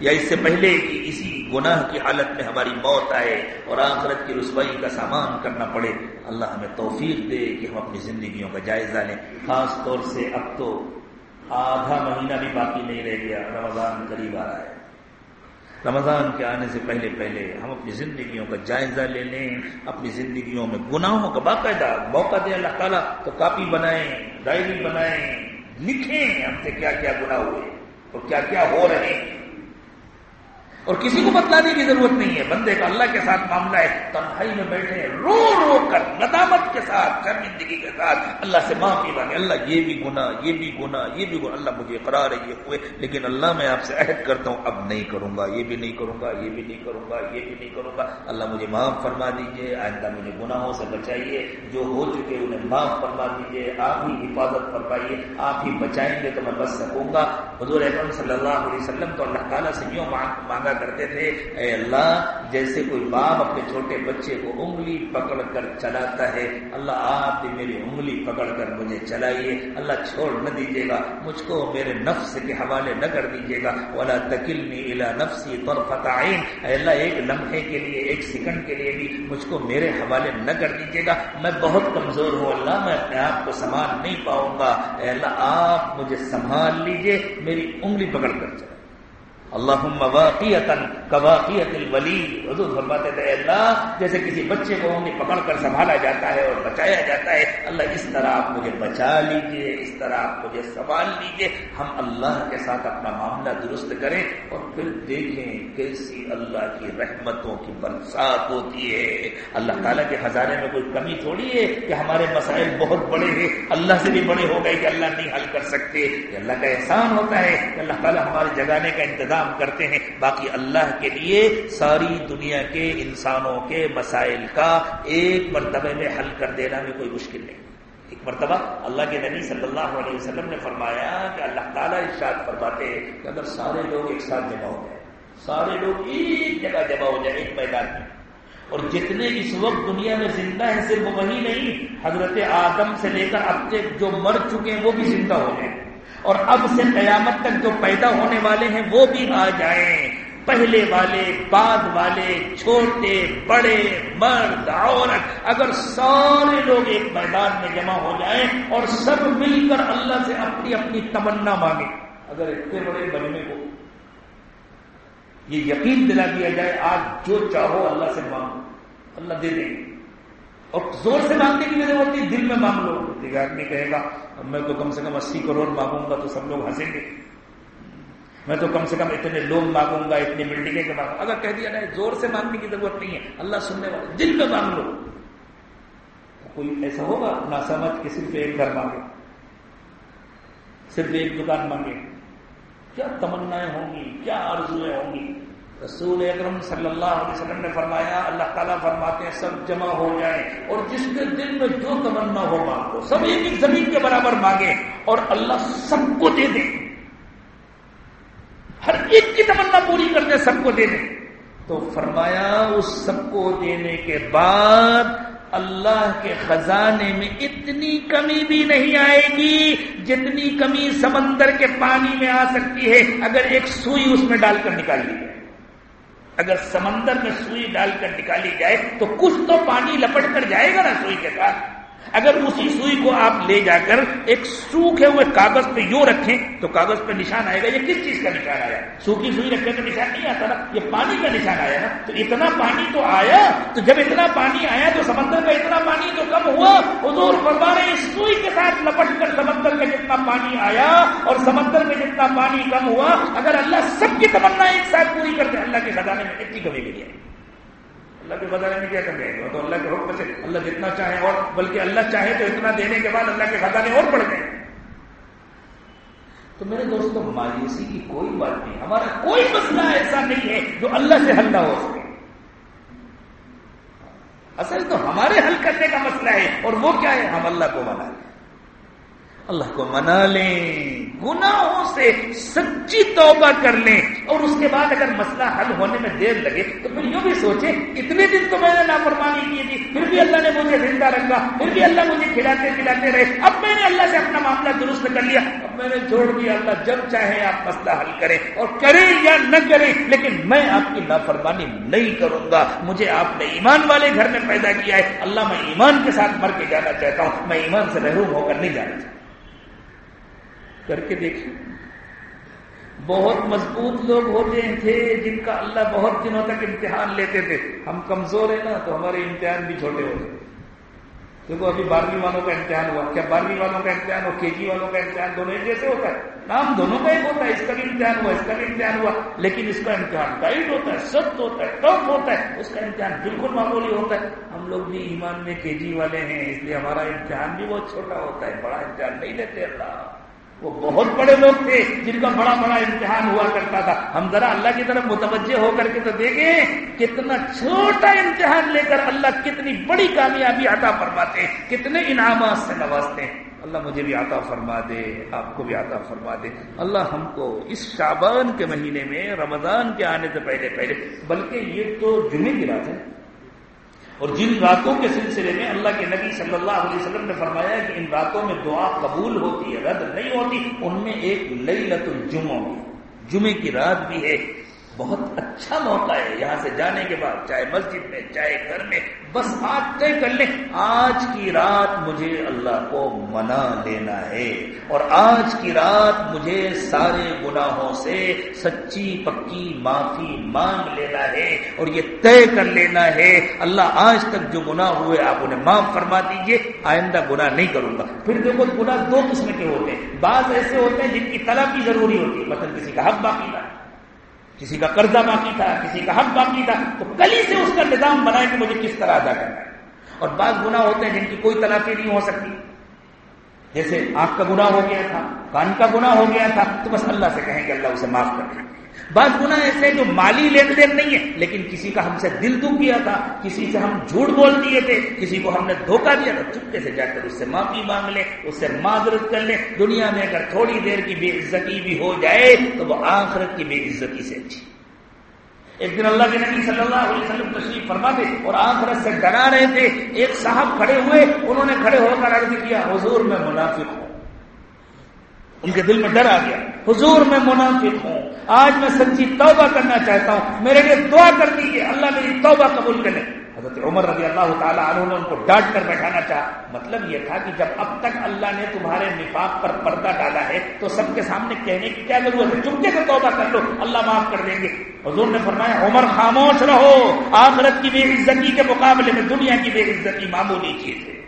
یا اس سے پہلے کہ اسی گناہ کی حالت میں ہماری موت آئے اور آخرت کی رسوائی کا سامان کرنا پڑے۔ اللہ ہمیں توفیق دے کہ ہم اپنی زندگیوں کا جائزہ لیں۔ خاص طور سے اب تو آدھا مہینہ بھی باقی نہیں رہ گیا، رمضان قریب آ رہا ہے۔ رمضان کے آنے سے پہلے پہلے ہم اپنی زندگیوں کا جائزہ لے لیں، اپنی زندگیوں میں گناہوں کا باقاعدہ موقع دیں اللہ تعالیٰ تو کاپی بنائیں، ڈائری بنائیں، لکھیں ہم سے کیا کیا گناہ ہوئے اور کیا کیا ہو رہے ہیں۔ اور کسی کو بتلانے کی ضرورت نہیں ہے۔ بندے کا اللہ کے ساتھ معاملہ ہے۔ تنہائی میں بیٹھے رو رو کر ندامت کے ساتھ، شرمندگی کے ساتھ۔ اللہ سے معافی مانگے۔ اللہ، یہ بھی گنا یہ بھی گنا یہ بھی گنا اللہ مجھے قرار ہے، یہ ہوئے۔ لیکن اللہ میں آپ سے عہد کرتا ہوں۔ اب نہیں کروں گا، یہ بھی نہیں کروں گا، یہ بھی نہیں کروں گا، یہ بھی نہیں کروں گا۔ اللہ مجھے معاف فرما دیجیے آئندہ مجھے گناہوں سے بچائیے۔ جو ہو چکے انہیں معاف فرما دیجیے آپ ہی حفاظت فرمائیے۔ آپ ہی بچائیں گے تو میں بچ سکوں گا۔ حضور احمد صلی اللہ علیہ وسلم تو اللہ تعالیٰ سے یوں مانگا کرتے تھے، اے اللہ، جیسے کوئی باپ اپنے چھوٹے بچے کو انگلی پکڑ کر چلاتا ہے، اللہ آپ بھی میری انگلی پکڑ کر مجھے چلائیے، اللہ چھوڑ نہ دیجیے گا، مجھ کو میرے نفس کے حوالے نہ کر دیجیے گا، ولا تکلنی الا نفسی طرفت عین اے اللہ، ایک لمحے کے لیے، ایک سیکنڈ کے لیے بھی مجھ کو میرے حوالے نہ کر دیجیے گا۔ میں بہت کمزور ہوں اللہ، میں اپنے آپ کو سنبھال نہیں پاؤں گا۔ اے اللہ، آپ مجھے سنبھال لیجیے، میری انگلی پکڑ کر چلے اللہ واقعیت الولی حضور فرماتے تھے اللہ، جیسے کسی بچے کو انہیں پکڑ کر سنبھالا جاتا ہے اور بچایا جاتا ہے، اللہ اس طرح آپ مجھے بچا لیجیے، اس طرح آپ مجھے سنبھال لیجیے۔ ہم اللہ کے ساتھ اپنا معاملہ درست کریں اور پھر دیکھیں کیسی اللہ کی رحمتوں کی برسات ہوتی ہے۔ اللہ تعالیٰ کے ہزارے میں کوئی کمی تھوڑی ہے کہ ہمارے مسائل بہت بڑے ہیں۔ اللہ سے بھی بڑے ہو گئے کہ اللہ نہیں حل کر سکتے۔ کہ اللہ کا احسان ہوتا ہے کہ اللہ تعالیٰ ہمارے جگانے کا انتظام کام کرتے ہیں۔ باقی اللہ کے لیے ساری دنیا کے انسانوں کے مسائل کا ایک مرتبہ میں حل کر دینا میں کوئی مشکل نہیں۔ ایک مرتبہ اللہ کے نبی صلی اللہ علیہ وسلم نے فرمایا کہ اللہ تعالیٰ ارشاد فرماتے کہ اگر سارے لوگ ایک ساتھ جمع ہو جائیں، سارے لوگ ایک جگہ جمع ہو جائیں، ایک میدان میں۔ اور جتنے اس وقت دنیا میں زندہ ہیں، صرف وہی نہیں، حضرت آدم سے لے کر اب تک جو مر چکے ہیں، وہ بھی زندہ ہو جائیں۔ اور اب سے قیامت تک جو پیدا ہونے والے ہیں وہ بھی آ جائیں۔ پہلے والے، بعد والے، چھوٹے، بڑے، مرد، عورت، اگر سارے لوگ ایک میدان میں جمع ہو جائیں اور سب مل کر اللہ سے اپنی اپنی تمنا مانگے اگر اتنے بڑے بننے کو۔ یہ یقین دلا دیا جائے، آج جو چاہو اللہ سے مانگو، اللہ دے دیں گے۔ اور زور سے مانگنے کی ضرورت نہیں دل میں مانگ لو ایک آدمی کہے گا میں تو کم سے کم اسی کروڑ مانگوں گا تو سب لوگ ہنسیں گے۔ میں تو کم سے کم اتنے لوگ مانگوں گا اتنی بلڈنگیں کے مانگوں اگر کہہ دیا نا زور سے مانگنے کی ضرورت نہیں ہے، اللہ سننے والے، دل میں مانگ لو۔ کوئی ایسا ہوگا؟ نہ سمجھ کہ صرف ایک گھر مانگے۔ صرف ایک دکان مانگے۔ کیا تمنا ہوں گی؟ کیا آرزویں ہوں گی؟ رسول اکرم صلی اللہ علیہ وسلم نے فرمایا، اللہ تعالیٰ فرماتے ہیں، سب جمع ہو جائیں اور جس کے دل میں جو تمنا ہو مانگو سب ایک ایک زمین کے برابر مانگے اور اللہ سب کو دے دے۔ ہر ایک کی تمنا پوری کر دے، سب کو دے دے۔ تو فرمایا، اس سب کو دینے کے بعد اللہ کے خزانے میں اتنی کمی بھی نہیں آئے گی جتنی کمی سمندر کے پانی میں آ سکتی ہے، اگر ایک سوئی اس میں ڈال کر نکال لی۔ جائے اگر سمندر میں سوئی ڈال کر نکالی جائے تو کچھ تو پانی لپٹ کر جائے گا نا سوئی کے ساتھ۔ اگر اسی سوئی کو آپ لے جا کر ایک سوکھے ہوئے کاغذ پہ یوں رکھیں، تو کاغذ پہ نشان آئے گا، یہ کس چیز کا نشان آیا؟ سوکھی سوئی رکھے تو نشان نہیں آتا نا، یہ پانی کا نشان آیا نا۔ تو اتنا پانی تو آیا، تو جب اتنا پانی آیا تو سمندر کا اتنا پانی تو کم ہوا، حضور فرما رہے اس سوئی کے ساتھ لپٹ کر سمندر کا جتنا پانی آیا اور سمندر میں جتنا پانی کم ہوا، اگر اللہ سب کی تمنا ایک ساتھ پوری کرتے، اللہ کے خزانے میں اتنی کمی بھی نہیں اللہ کے بدلے میں کیا کر گئے تو اللہ کے حکم سے، اللہ جتنا چاہے اور، بلکہ اللہ چاہے تو اتنا دینے کے بعد اللہ کے خزانے اور بڑھ گئے۔ تو میرے دوستوں مایوسی کی کوئی بات نہیں۔ ہمارا کوئی مسئلہ ایسا نہیں ہے جو اللہ سے حل نہ ہو سکے۔ اصل تو ہمارے حل کرنے کا مسئلہ ہے اور وہ کیا ہے؟ ہم اللہ کو منا لیں اللہ کو منا لیں، گناہوں سے سچی توبہ کر لیں۔ اور اس کے بعد اگر مسئلہ حل ہونے میں دیر لگے، تو پھر یوں بھی سوچے اتنے دن تو میں نے نافرمانی کی تھی، پھر بھی اللہ نے مجھے زندہ رکھا، پھر بھی اللہ مجھے کھلاتے کھلاتے رہے۔ اب میں نے اللہ سے اپنا معاملہ درست کر لیا۔ اب میں نے چھوڑ دیا اللہ، جب چاہے آپ مسئلہ حل کریں اور کریں یا نہ کریں، لیکن میں آپ کی نافرمانی نہیں کروں گا۔ مجھے آپ نے ایمان والے گھر میں پیدا کیا ہے۔ اللہ میں ایمان کے ساتھ مر کے جانا چاہتا ہوں، میں ایمان سے محروم ہو کر نہیں جانا چاہتا۔ کر کے دیکھیں۔ بہت مضبوط لوگ ہوتے تھے جن کا اللہ بہت دنوں تک امتحان لیتے تھے۔ ہم کمزور ہیں نا تو ہمارے امتحان بھی چھوٹے ہوتے دیکھو ابھی بارہویں والوں کا امتحان ہوا۔ کیا بارہویں والوں کا امتحان ہو کے جی والوں کا امتحان دونوں ایک جیسے ہوتا ہے؟ نام دونوں کا ایک ہوتا ہے۔ اس کا بھی امتحان ہوا، اس کا بھی امتحان ہوا۔ لیکن اس کا امتحان ٹائٹ ہوتا ہے، سخت ہوتا ہے، ٹف ہوتا ہے۔ اس کا امتحان بالکل معمولی ہوتا ہے۔ ہم لوگ بھی ایمان میں کے جی والے ہیں، اس لیے ہمارا امتحان بھی بہت چھوٹا ہوتا ہے، بڑا امتحان نہیں لیتے اللہ۔ وہ بہت بڑے لوگ تھے جن کا بڑا بڑا امتحان ہوا کرتا تھا۔ ہم ذرا اللہ کی طرف متوجہ ہو کر کے تو دیکھیں کتنا چھوٹا امتحان لے کر اللہ کتنی بڑی کامیابی عطا فرماتے ہیں، کتنے انعامات سے نوازتے ہیں۔ اللہ مجھے بھی عطا فرما دے، آپ کو بھی عطا فرما دے۔ اللہ ہم کو اس شابان کے مہینے میں، رمضان کے آنے سے پہلے پہلے، بلکہ یہ تو جمعے کی رات ہے۔ اور جن راتوں کے سلسلے میں اللہ کے نبی صلی اللہ علیہ وسلم نے فرمایا کہ ان راتوں میں دعا قبول ہوتی ہے، رد نہیں ہوتی، ان میں ایک لئی لت الجمہ جمعے کی رات بھی ہے۔ بہت اچھا موقع ہے یہاں سے جانے کے بعد، چاہے مسجد میں، چاہے گھر میں، بس آج طے کر لیں۔ آج کی رات مجھے اللہ کو منا لینا ہے اور آج کی رات مجھے سارے گناہوں سے سچی پکی معافی مانگ لینا ہے اور یہ طے کر لینا ہے۔ اللہ آج تک جو گناہ ہوئے، آپ انہیں معاف فرما دیجیے۔ آئندہ گناہ نہیں کروں گا۔ پھر دیکھو، گناہ دو قسم کے ہوتے ہیں۔ بعض ایسے ہوتے ہیں جن کی طلب کی ضروری ہوتی ہے۔ مطلب کسی کا حق باقی نہ کسی کا قرضہ باقی تھا، کسی کا حق باقی تھا، تو کلی سے اس کا نظام بنائے کہ مجھے کس طرح ادا کرنا ہے۔ اور بعض گنا ہوتے ہیں جن کی کوئی تلافی نہیں ہو سکتی۔ جیسے آنکھ کا گناہ ہو گیا تھا، کان کا گنا ہو گیا تھا، تو بس اللہ سے کہیں کہ اللہ اسے معاف کر دیں بعض گنا ایسے جو مالی لین دین نہیں ہے، لیکن کسی کا ہم سے دل دکھ کیا تھا، کسی سے ہم جھوٹ بول دیے تھے، کسی کو ہم نے دھوکہ دیا تھا، چپکے سے جا کر اس سے معافی مانگ لیں اس سے معذرت کر لیں دنیا میں اگر تھوڑی دیر کی بے عزتی بھی ہو جائے، تو وہ آخرت کی بے عزتی سے اچھی۔ ایک دن اللہ کے نبی صلی اللہ علیہ وسلم تشریف فرما تھے اور آخرت سے ڈرا رہے تھے۔ ایک صاحب کھڑے ہوئے، انہوں نے کھڑے ہو کر عرض کیا، حضور میں منافق ہوں۔ ان کے دل میں ڈر آ گیا، حضور میں منافق ہوں۔ آج میں سچی توبہ کرنا چاہتا ہوں۔ میرے لیے دعا کر دیجیے اللہ میری توبہ قبول کرے۔ حضرت عمر رضی اللہ تعالیٰ عنہ نے ان کو ڈانٹ کر بیٹھانا چاہا۔ مطلب یہ تھا کہ جب اب تک اللہ نے تمہارے نفاق پر پردہ ڈالا ہے، تو سب کے سامنے کہنے کی کیا ضرورت ہے؟ چپکے سے توبہ کر لو، اللہ معاف کر دیں گے۔ حضور نے فرمایا، عمر خاموش رہو۔ آخرت کی بے عزتی کے مقابلے میں دنیا کی بے عزتی معمولی چیز ہے۔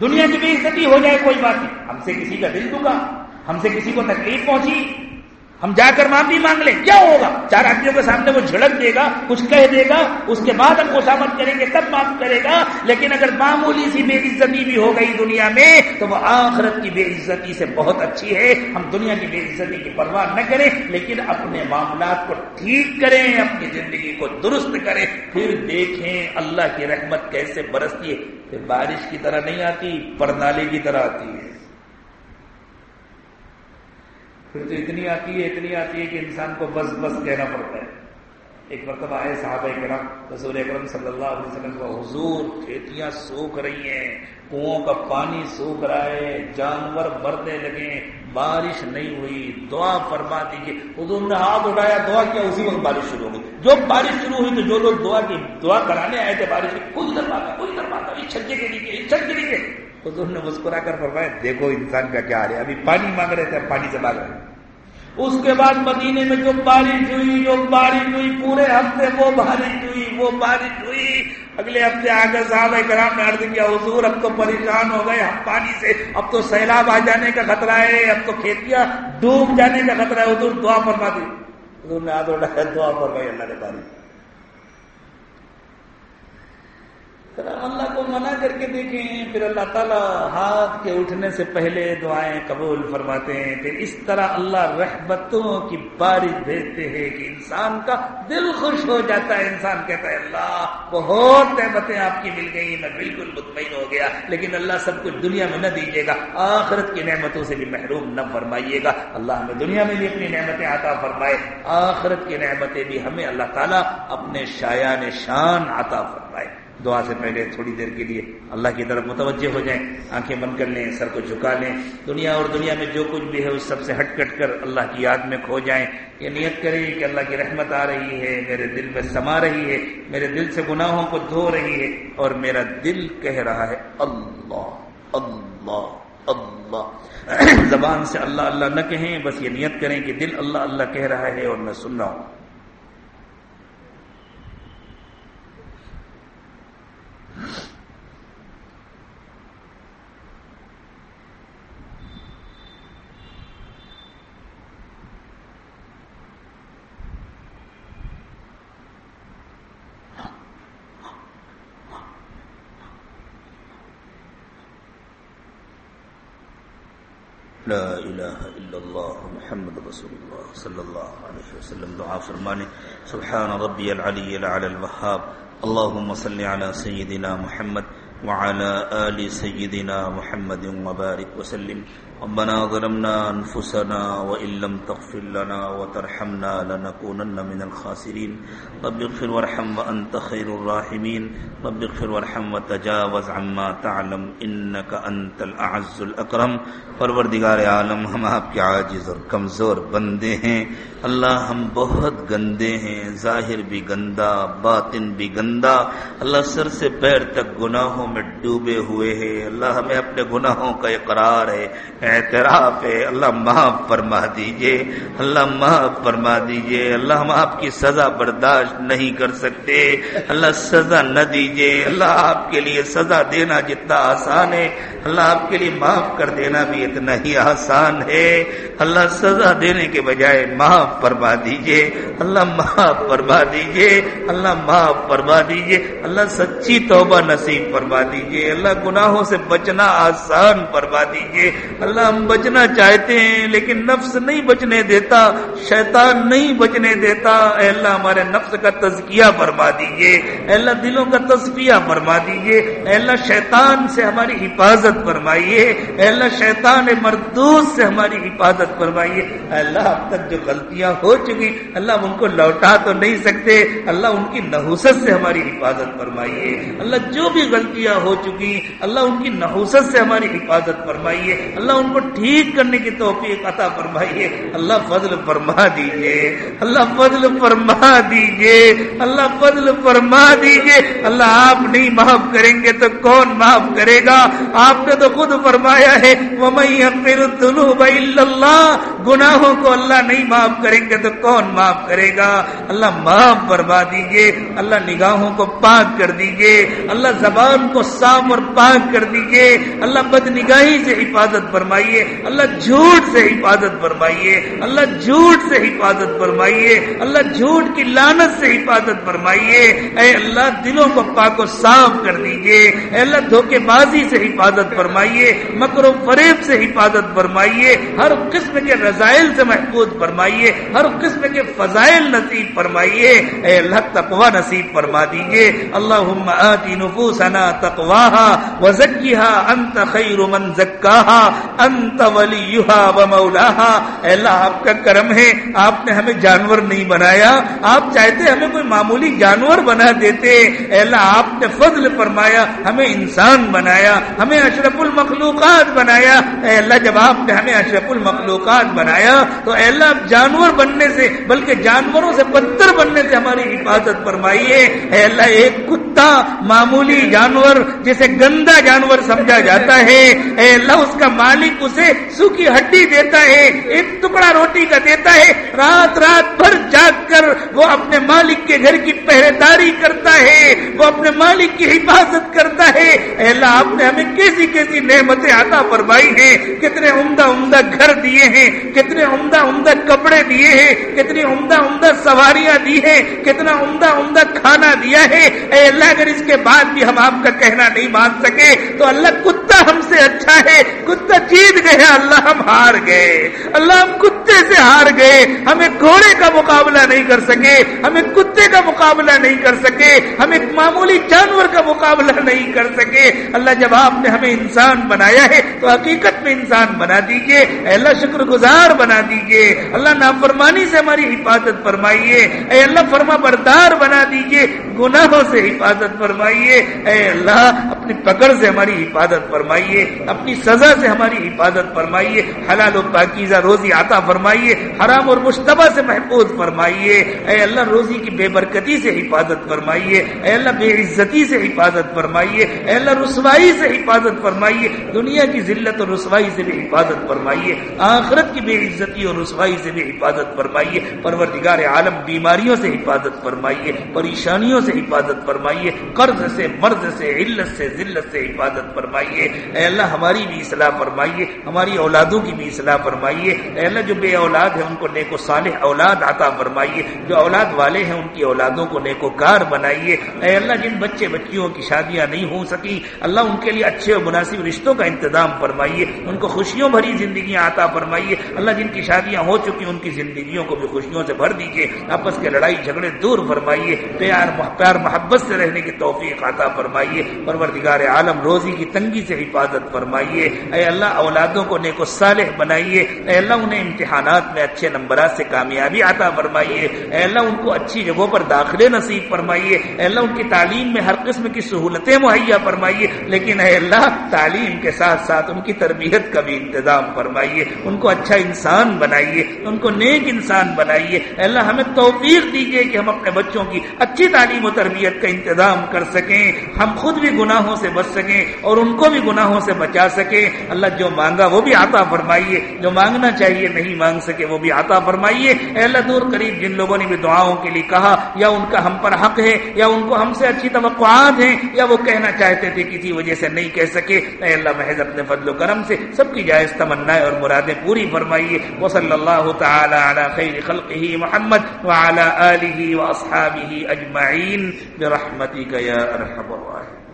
دنیا کی بے عزتی ہو جائے، کوئی بات نہیں۔ ہم سے کسی کا دل دکھا۔ ہم سے کسی کو تکلیف پہنچی؟ ہم جا کر معافی مانگ لیں، کیا ہوگا؟ چار آدمیوں کے سامنے وہ جھڑک دے گا، کچھ کہہ دے گا، اس کے بعد ہم خوشامد کریں گے، تب معاف کرے گا۔ لیکن اگر معمولی سی بے عزتی بھی ہو گئی دنیا میں، تو وہ آخرت کی بے عزتی سے بہت اچھی ہے۔ ہم دنیا کی بے عزتی کی پرواہ نہ کریں، لیکن اپنے معاملات کو ٹھیک کریں، اپنی زندگی کو درست کریں۔ پھر دیکھیں اللہ کی رحمت کیسے برستی ہے۔ پھر بارش کی طرح نہیں آتی پرنالے کی طرح آتی ہے۔ پھر تو اتنی آتی ہے، اتنی آتی ہے کہ انسان کو بس بس کہنا پڑتا ہے۔ ایک مرتبہ آئے صحابہ کرم رسول اکرم صلی اللہ علیہ وسلم کو حضور کھیتیاں سوکھ رہی ہیں کنووں کا پانی سوکھ رہا ہے، جانور مرنے لگے، بارش نہیں ہوئی، دعا فرما دیجیے حضور نے ہاتھ اٹھایا، دعا کیا، اسی وقت بارش شروع ہو گئی۔ جو بارش شروع ہوئی تو جو لوگ دعا کی، دعا کرانے آئے تھے بارش کی کوئی کر پاتا کوئی کر پاتا اس چھجے کے نیچے، اس چھت کے نیچے۔ حضور نے مسکرا کر فرمایا، دیکھو انسان کا کیا ہے، ابھی پانی مانگ رہے تھے پانی سے مانگ رہے ہیں۔ اس کے بعد مدینے میں جو بارش ہوئی، جو بارش ہوئی، پورے ہفتے وہ بارش ہوئی، وہ بارش ہوئی۔ اگلے ہفتے آ کر صاحب کرام نے عرض کیا، حضور اب تو پریشان ہو گئے، ہم پانی سے، اب تو سیلاب آ جانے کا خطرہ ہے، اب تو کھیتیاں ڈوب جانے کا خطرہ ہے۔ حضور دعا فرما دی۔ حضور نے آدھو دعا فرمائی اللہ نے بارش اللہ کو منع کر کے دیکھیں، پھر اللہ تعالیٰ ہاتھ کے اٹھنے سے پہلے دعائیں قبول فرماتے ہیں۔ پھر اس طرح اللہ رحمتوں کی بارش بھیجتے ہیں کہ انسان کا دل خوش ہو جاتا ہے۔ انسان کہتا ہے، اللہ، بہت نعمتیں آپ کی مل گئی میں بالکل مطمئن ہو گیا، لیکن اللہ سب کچھ دنیا میں نہ دیجیے گا، آخرت کی نعمتوں سے بھی محروم نہ فرمائیے گا۔ اللہ ہمیں دنیا میں بھی اپنی نعمتیں عطا فرمائے، آخرت کی نعمتیں بھی ہمیں اللہ تعالیٰ اپنے شایان شان عطا فرمائے۔ دعا سے پہلے تھوڑی دیر کے لیے اللہ کی طرف متوجہ ہو جائیں، آنکھیں بند کر لیں، سر کو جھکا لیں۔ دنیا اور دنیا میں جو کچھ بھی ہے، اس سب سے ہٹ کٹ کر اللہ کی یاد میں کھو جائیں۔ یہ نیت کریں کہ اللہ کی رحمت آ رہی ہے، میرے دل میں سما رہی ہے، میرے دل سے گناہوں کو دھو رہی ہے اور میرا دل کہہ رہا ہے، اللہ اللہ اللہ۔ زبان سے اللہ اللہ نہ کہیں، بس یہ نیت کریں کہ دل اللہ اللہ کہہ رہا ہے اور میں سن رہا ہوں۔ محمد رسول الله صلى الله عليه وسلم دعا فرماني سبحان ربي العلي العلى الوهاب اللهم صل على سيدنا محمد وعلى آل ربنا ظلمنا أنفسنا وإن لم تغفر لنا وترحمنا لنكونن من الخاسرين. رب اغفر وارحم وأنت خير الراحمين. رب اغفر وارحم وتجاوز عما تعلم إنك أنت الأعز الأكرم. پروردگار عالم، ہم آپ کے عاجز اور کمزور بندے ہیں. اللہ، ہم بہت گندے ہیں. ظاہر بھی گندا، باطن بھی گندا. اللہ سر سے پیر تک گناہوں میں ڈوبے ہوئے ہیں. اللہ ہمیں اپنے گناہوں کا اقرار ہے. اعتراف ہے، اللہ معاف فرما دیجیے، اللہ معاف فرما دیجیے، اللہ ہم آپ کی سزا برداشت نہیں کر سکتے، اللہ سزا نہ دیجیے، اللہ آپ کے لیے سزا دینا جتنا آسان ہے، اللہ آپ کے لیے معاف کر دینا بھی اتنا ہی آسان ہے۔ اللہ سزا دینے کے بجائے معاف فرما دیجیے، اللہ معاف فرما دیجیے، اللہ معاف فرما دیجیے، اللہ سچی توبہ نصیب فرما دیجیے، اللہ گناہوں سے بچنا آسان فرما دیجیے، اللہ اللہ ہم بچنا چاہتے ہیں، لیکن نفس نہیں بچنے دیتا، شیطان نہیں بچنے دیتا۔ اے اللہ، ہمارے نفس کا تزکیہ فرما دیجیے۔ اے اللہ، دلوں کا تصفیہ فرما دیجیے۔ اے اللہ، شیطان سے ہماری حفاظت فرمائیے۔ اے اللہ، شیطان مردوس سے ہماری حفاظت فرمائیے۔ اللہ، اب تک جو غلطیاں ہو چکی، اللہ ان کو لوٹا تو نہیں سکتے۔ اللہ ان کی نحوست سے ہماری حفاظت فرمائیے۔ اللہ، جو بھی غلطیاں ہو چکی، اللہ ان کی نحوست سے ہماری حفاظت فرمائیے۔ اللہ، ان کو ٹھیک کرنے کی توفیق عطا فرمائیے۔ اللہ فضل فرما دیجیے۔ اللہ فضل فرما دیجیے۔ اللہ فضل فرما دیجیے۔ اللہ آپ نہیں معاف کریں گے تو کون معاف کرے گا؟ آپ نے تو خود فرمایا ہے وہ میں اللہ گناہوں کو اللہ نہیں معاف کریں گے تو کون معاف کرے گا؟ اللہ معاف فرما دیجیے۔ اللہ نگاہوں کو پاک کر دیجیے۔ اللہ زبان کو صاف اور پاک کر دیجیے۔ اللہ بد نگاہی سے حفاظت فرمائیے۔ اللہ جھوٹ سے حفاظت فرمائیے۔ اللہ جھوٹ سے حفاظت فرمائیے۔ اللہ جھوٹ کی لانت سے حفاظت فرمائیے۔ اے اللہ، دلوں کو پاک و صاف کر دیجیے۔ اے اللہ، دھوکے بازی سے حفاظت فرمائیے۔ مکر و فریب سے حفاظت فرمائیے۔ ہر قسم کے رضائل سے محفوظ فرمائیے۔ ہر قسم کے فضائل نصیب فرمائیے۔ اے اللہ، تقوی نصیب فرما دیجیے اللہ آتی نفوسنا وتقواها وزكها انت خير من زكاها انت وليها ومولاها اے اللہ، آپ کا کرم ہے، آپ نے ہمیں جانور نہیں بنایا۔ آپ چاہتے ہمیں کوئی معمولی جانور بنا دیتے۔ اے اللہ، آپ نے فضل فرمایا، ہمیں انسان بنایا، ہمیں اشرف المخلوقات بنایا۔ اے اللہ، جب آپ نے ہمیں اشرف المخلوقات بنایا، تو اے اللہ جانور بننے سے، بلکہ جانوروں سے بدتر بننے سے ہماری حفاظت فرمائیے۔ اے اللہ، ایک کتا معمولی جانور، جسے گندا جانور سمجھا جاتا ہے۔ اے اللہ، اس کا مالک اسے سوکھی ہڈی دیتا ہے، ایک ٹکڑا روٹی کا دیتا ہے۔ رات رات بھر جاگ کر وہ اپنے مالک کے گھر کی پہرے داری کرتا ہے، وہ اپنے مالک کی حفاظت کرتا ہے۔ اللہ، آپ نے ہمیں کیسی کیسی نعمتیں عطا فرمائی ہیں؟ کتنے عمدہ عمدہ گھر دیے ہیں، کتنے عمدہ عمدہ کپڑے دیے ہیں، کتنی عمدہ عمدہ سواریاں دی ہیں، کتنا عمدہ عمدہ کھانا دیا ہے۔ اے اللہ، اگر اس کے بعد بھی ہم آپ کا کہنا نہیں مان سکے، تو اللہ کتا ہم سے اچھا ہے، کتا جی جیت گیا اللہ ہم ہار گئے۔ اللہ ہم کتے سے ہار گئے۔ ہمیں گھوڑے کا مقابلہ نہیں کر سکے۔ ہمیں کتے کا مقابلہ نہیں کر سکے۔ ہم ایک معمولی جانور کا مقابلہ نہیں کر سکے۔ اللہ جب آپ نے ہمیں انسان بنایا ہے تو حقیقت میں انسان بنا دیجیے اللہ شکر گزار بنا دیجیے اللہ نافرمانی سے ہماری حفاظت فرمائیے، اے اللہ فرما بردار بنا دیجیے گناہوں سے حفاظت فرمائیے، اے اللہ اپنی پکڑ سے ہماری حفاظت فرمائیے، اپنی سزا سے ہماری حفاظت فرمائیے، حلال و پاکیزہ روزی عطا فرمائیے، حرام اور مشتبہ سے محفوظ فرمائیے، اے اللہ روزی کی بے برکتی سے حفاظت فرمائیے، اے اللہ بے عزتی سے حفاظت فرمائیے، اے اللہ رسوائی سے حفاظت فرمائیے، دنیا کی ذلت اور رسوائی سے بھی حفاظت فرمائیے، آخرت کی بے عزتی اور رسوائی سے بھی حفاظت فرمائیے، پروردگار عالم بیماریوں سے حفاظت فرمائیے، پریشانیوں سے حفاظت فرمائیے، قرض سے، مرض سے، علت سے، ذلت سے حفاظت فرمائیے۔ اے اللہ ہماری بھی اصلاح فرمائیے، ہماری اولادوں کی بھی اصلاح فرمائیے۔ اے اللہ جو بے اولاد ہے ان کو نیک و صالح اولاد عطا فرمائیے، جو اولاد والے ہیں ان کی اولادوں کو نیک و کار بنائیے۔ اے اللہ جن بچے بچیوں کی شادیاں نہیں ہو سکی اللہ ان کے لیے اچھے اور مناسب رشتوں کا انتظام فرمائیے، ان کو خوشیوں بھری زندگیاں عطا فرمائیے۔ اللہ جن کی شادیاں ہو چکی ان کی زندگیوں کو بھی خوشیوں سے بھر دیجیے آپس کے لڑائی جھگڑے دور فرمائیے۔ پیار پیار، محبت سے رہنے کی توفیق عطا فرمائیے۔ پروردگار عالم، روزی کی تنگی سے حفاظت فرمائیے۔ اے اللہ، اولادوں کو نیک و صالح بنائیے۔ اے اللہ، انہیں امتحانات میں اچھے نمبرات سے کامیابی عطا فرمائیے۔ اے اللہ، ان کو اچھی جگہوں پر داخلے نصیب فرمائیے۔ اے اللہ، ان کی تعلیم میں ہر قسم کی سہولتیں مہیا فرمائیے۔ لیکن اے اللہ، تعلیم کے ساتھ ساتھ ان کی تربیت کا بھی انتظام فرمائیے، ان کو اچھا انسان بنائیے، ان کو نیک انسان بنائیے۔ اللہ، ہمیں توفیق دیجیے کہ ہم اپنے بچوں کی اچھی تعلیم و تربیت کا انتظام کر سکیں، ہم خود بھی گناہوں سے بچ سکیں اور ان کو بھی گناہوں سے بچا سکیں۔ اللہ، جو مانگا وہ بھی عطا فرمائیے، جو مانگنا چاہیے نہیں مانگ سکے وہ بھی عطا فرمائیے۔ اے اللہ، دور قریب جن لوگوں نے بھی دعاؤں کے لیے کہا، یا ان کا ہم پر حق ہے، یا ان کو ہم سے اچھی توقعات ہیں، یا وہ کہنا چاہتے تھے کسی وجہ سے نہیں کہہ سکے۔ اے اللہ، محض اپنے فضل و کرم سے سب کی جائز تمنائیں اور مرادیں پوری فرمائیے۔ وہ صلی اللہ تعالی علی خیر خلقہ محمد وعلی آلہ واصحابہ اجمعین برحمتک یا ارحم الراحمین۔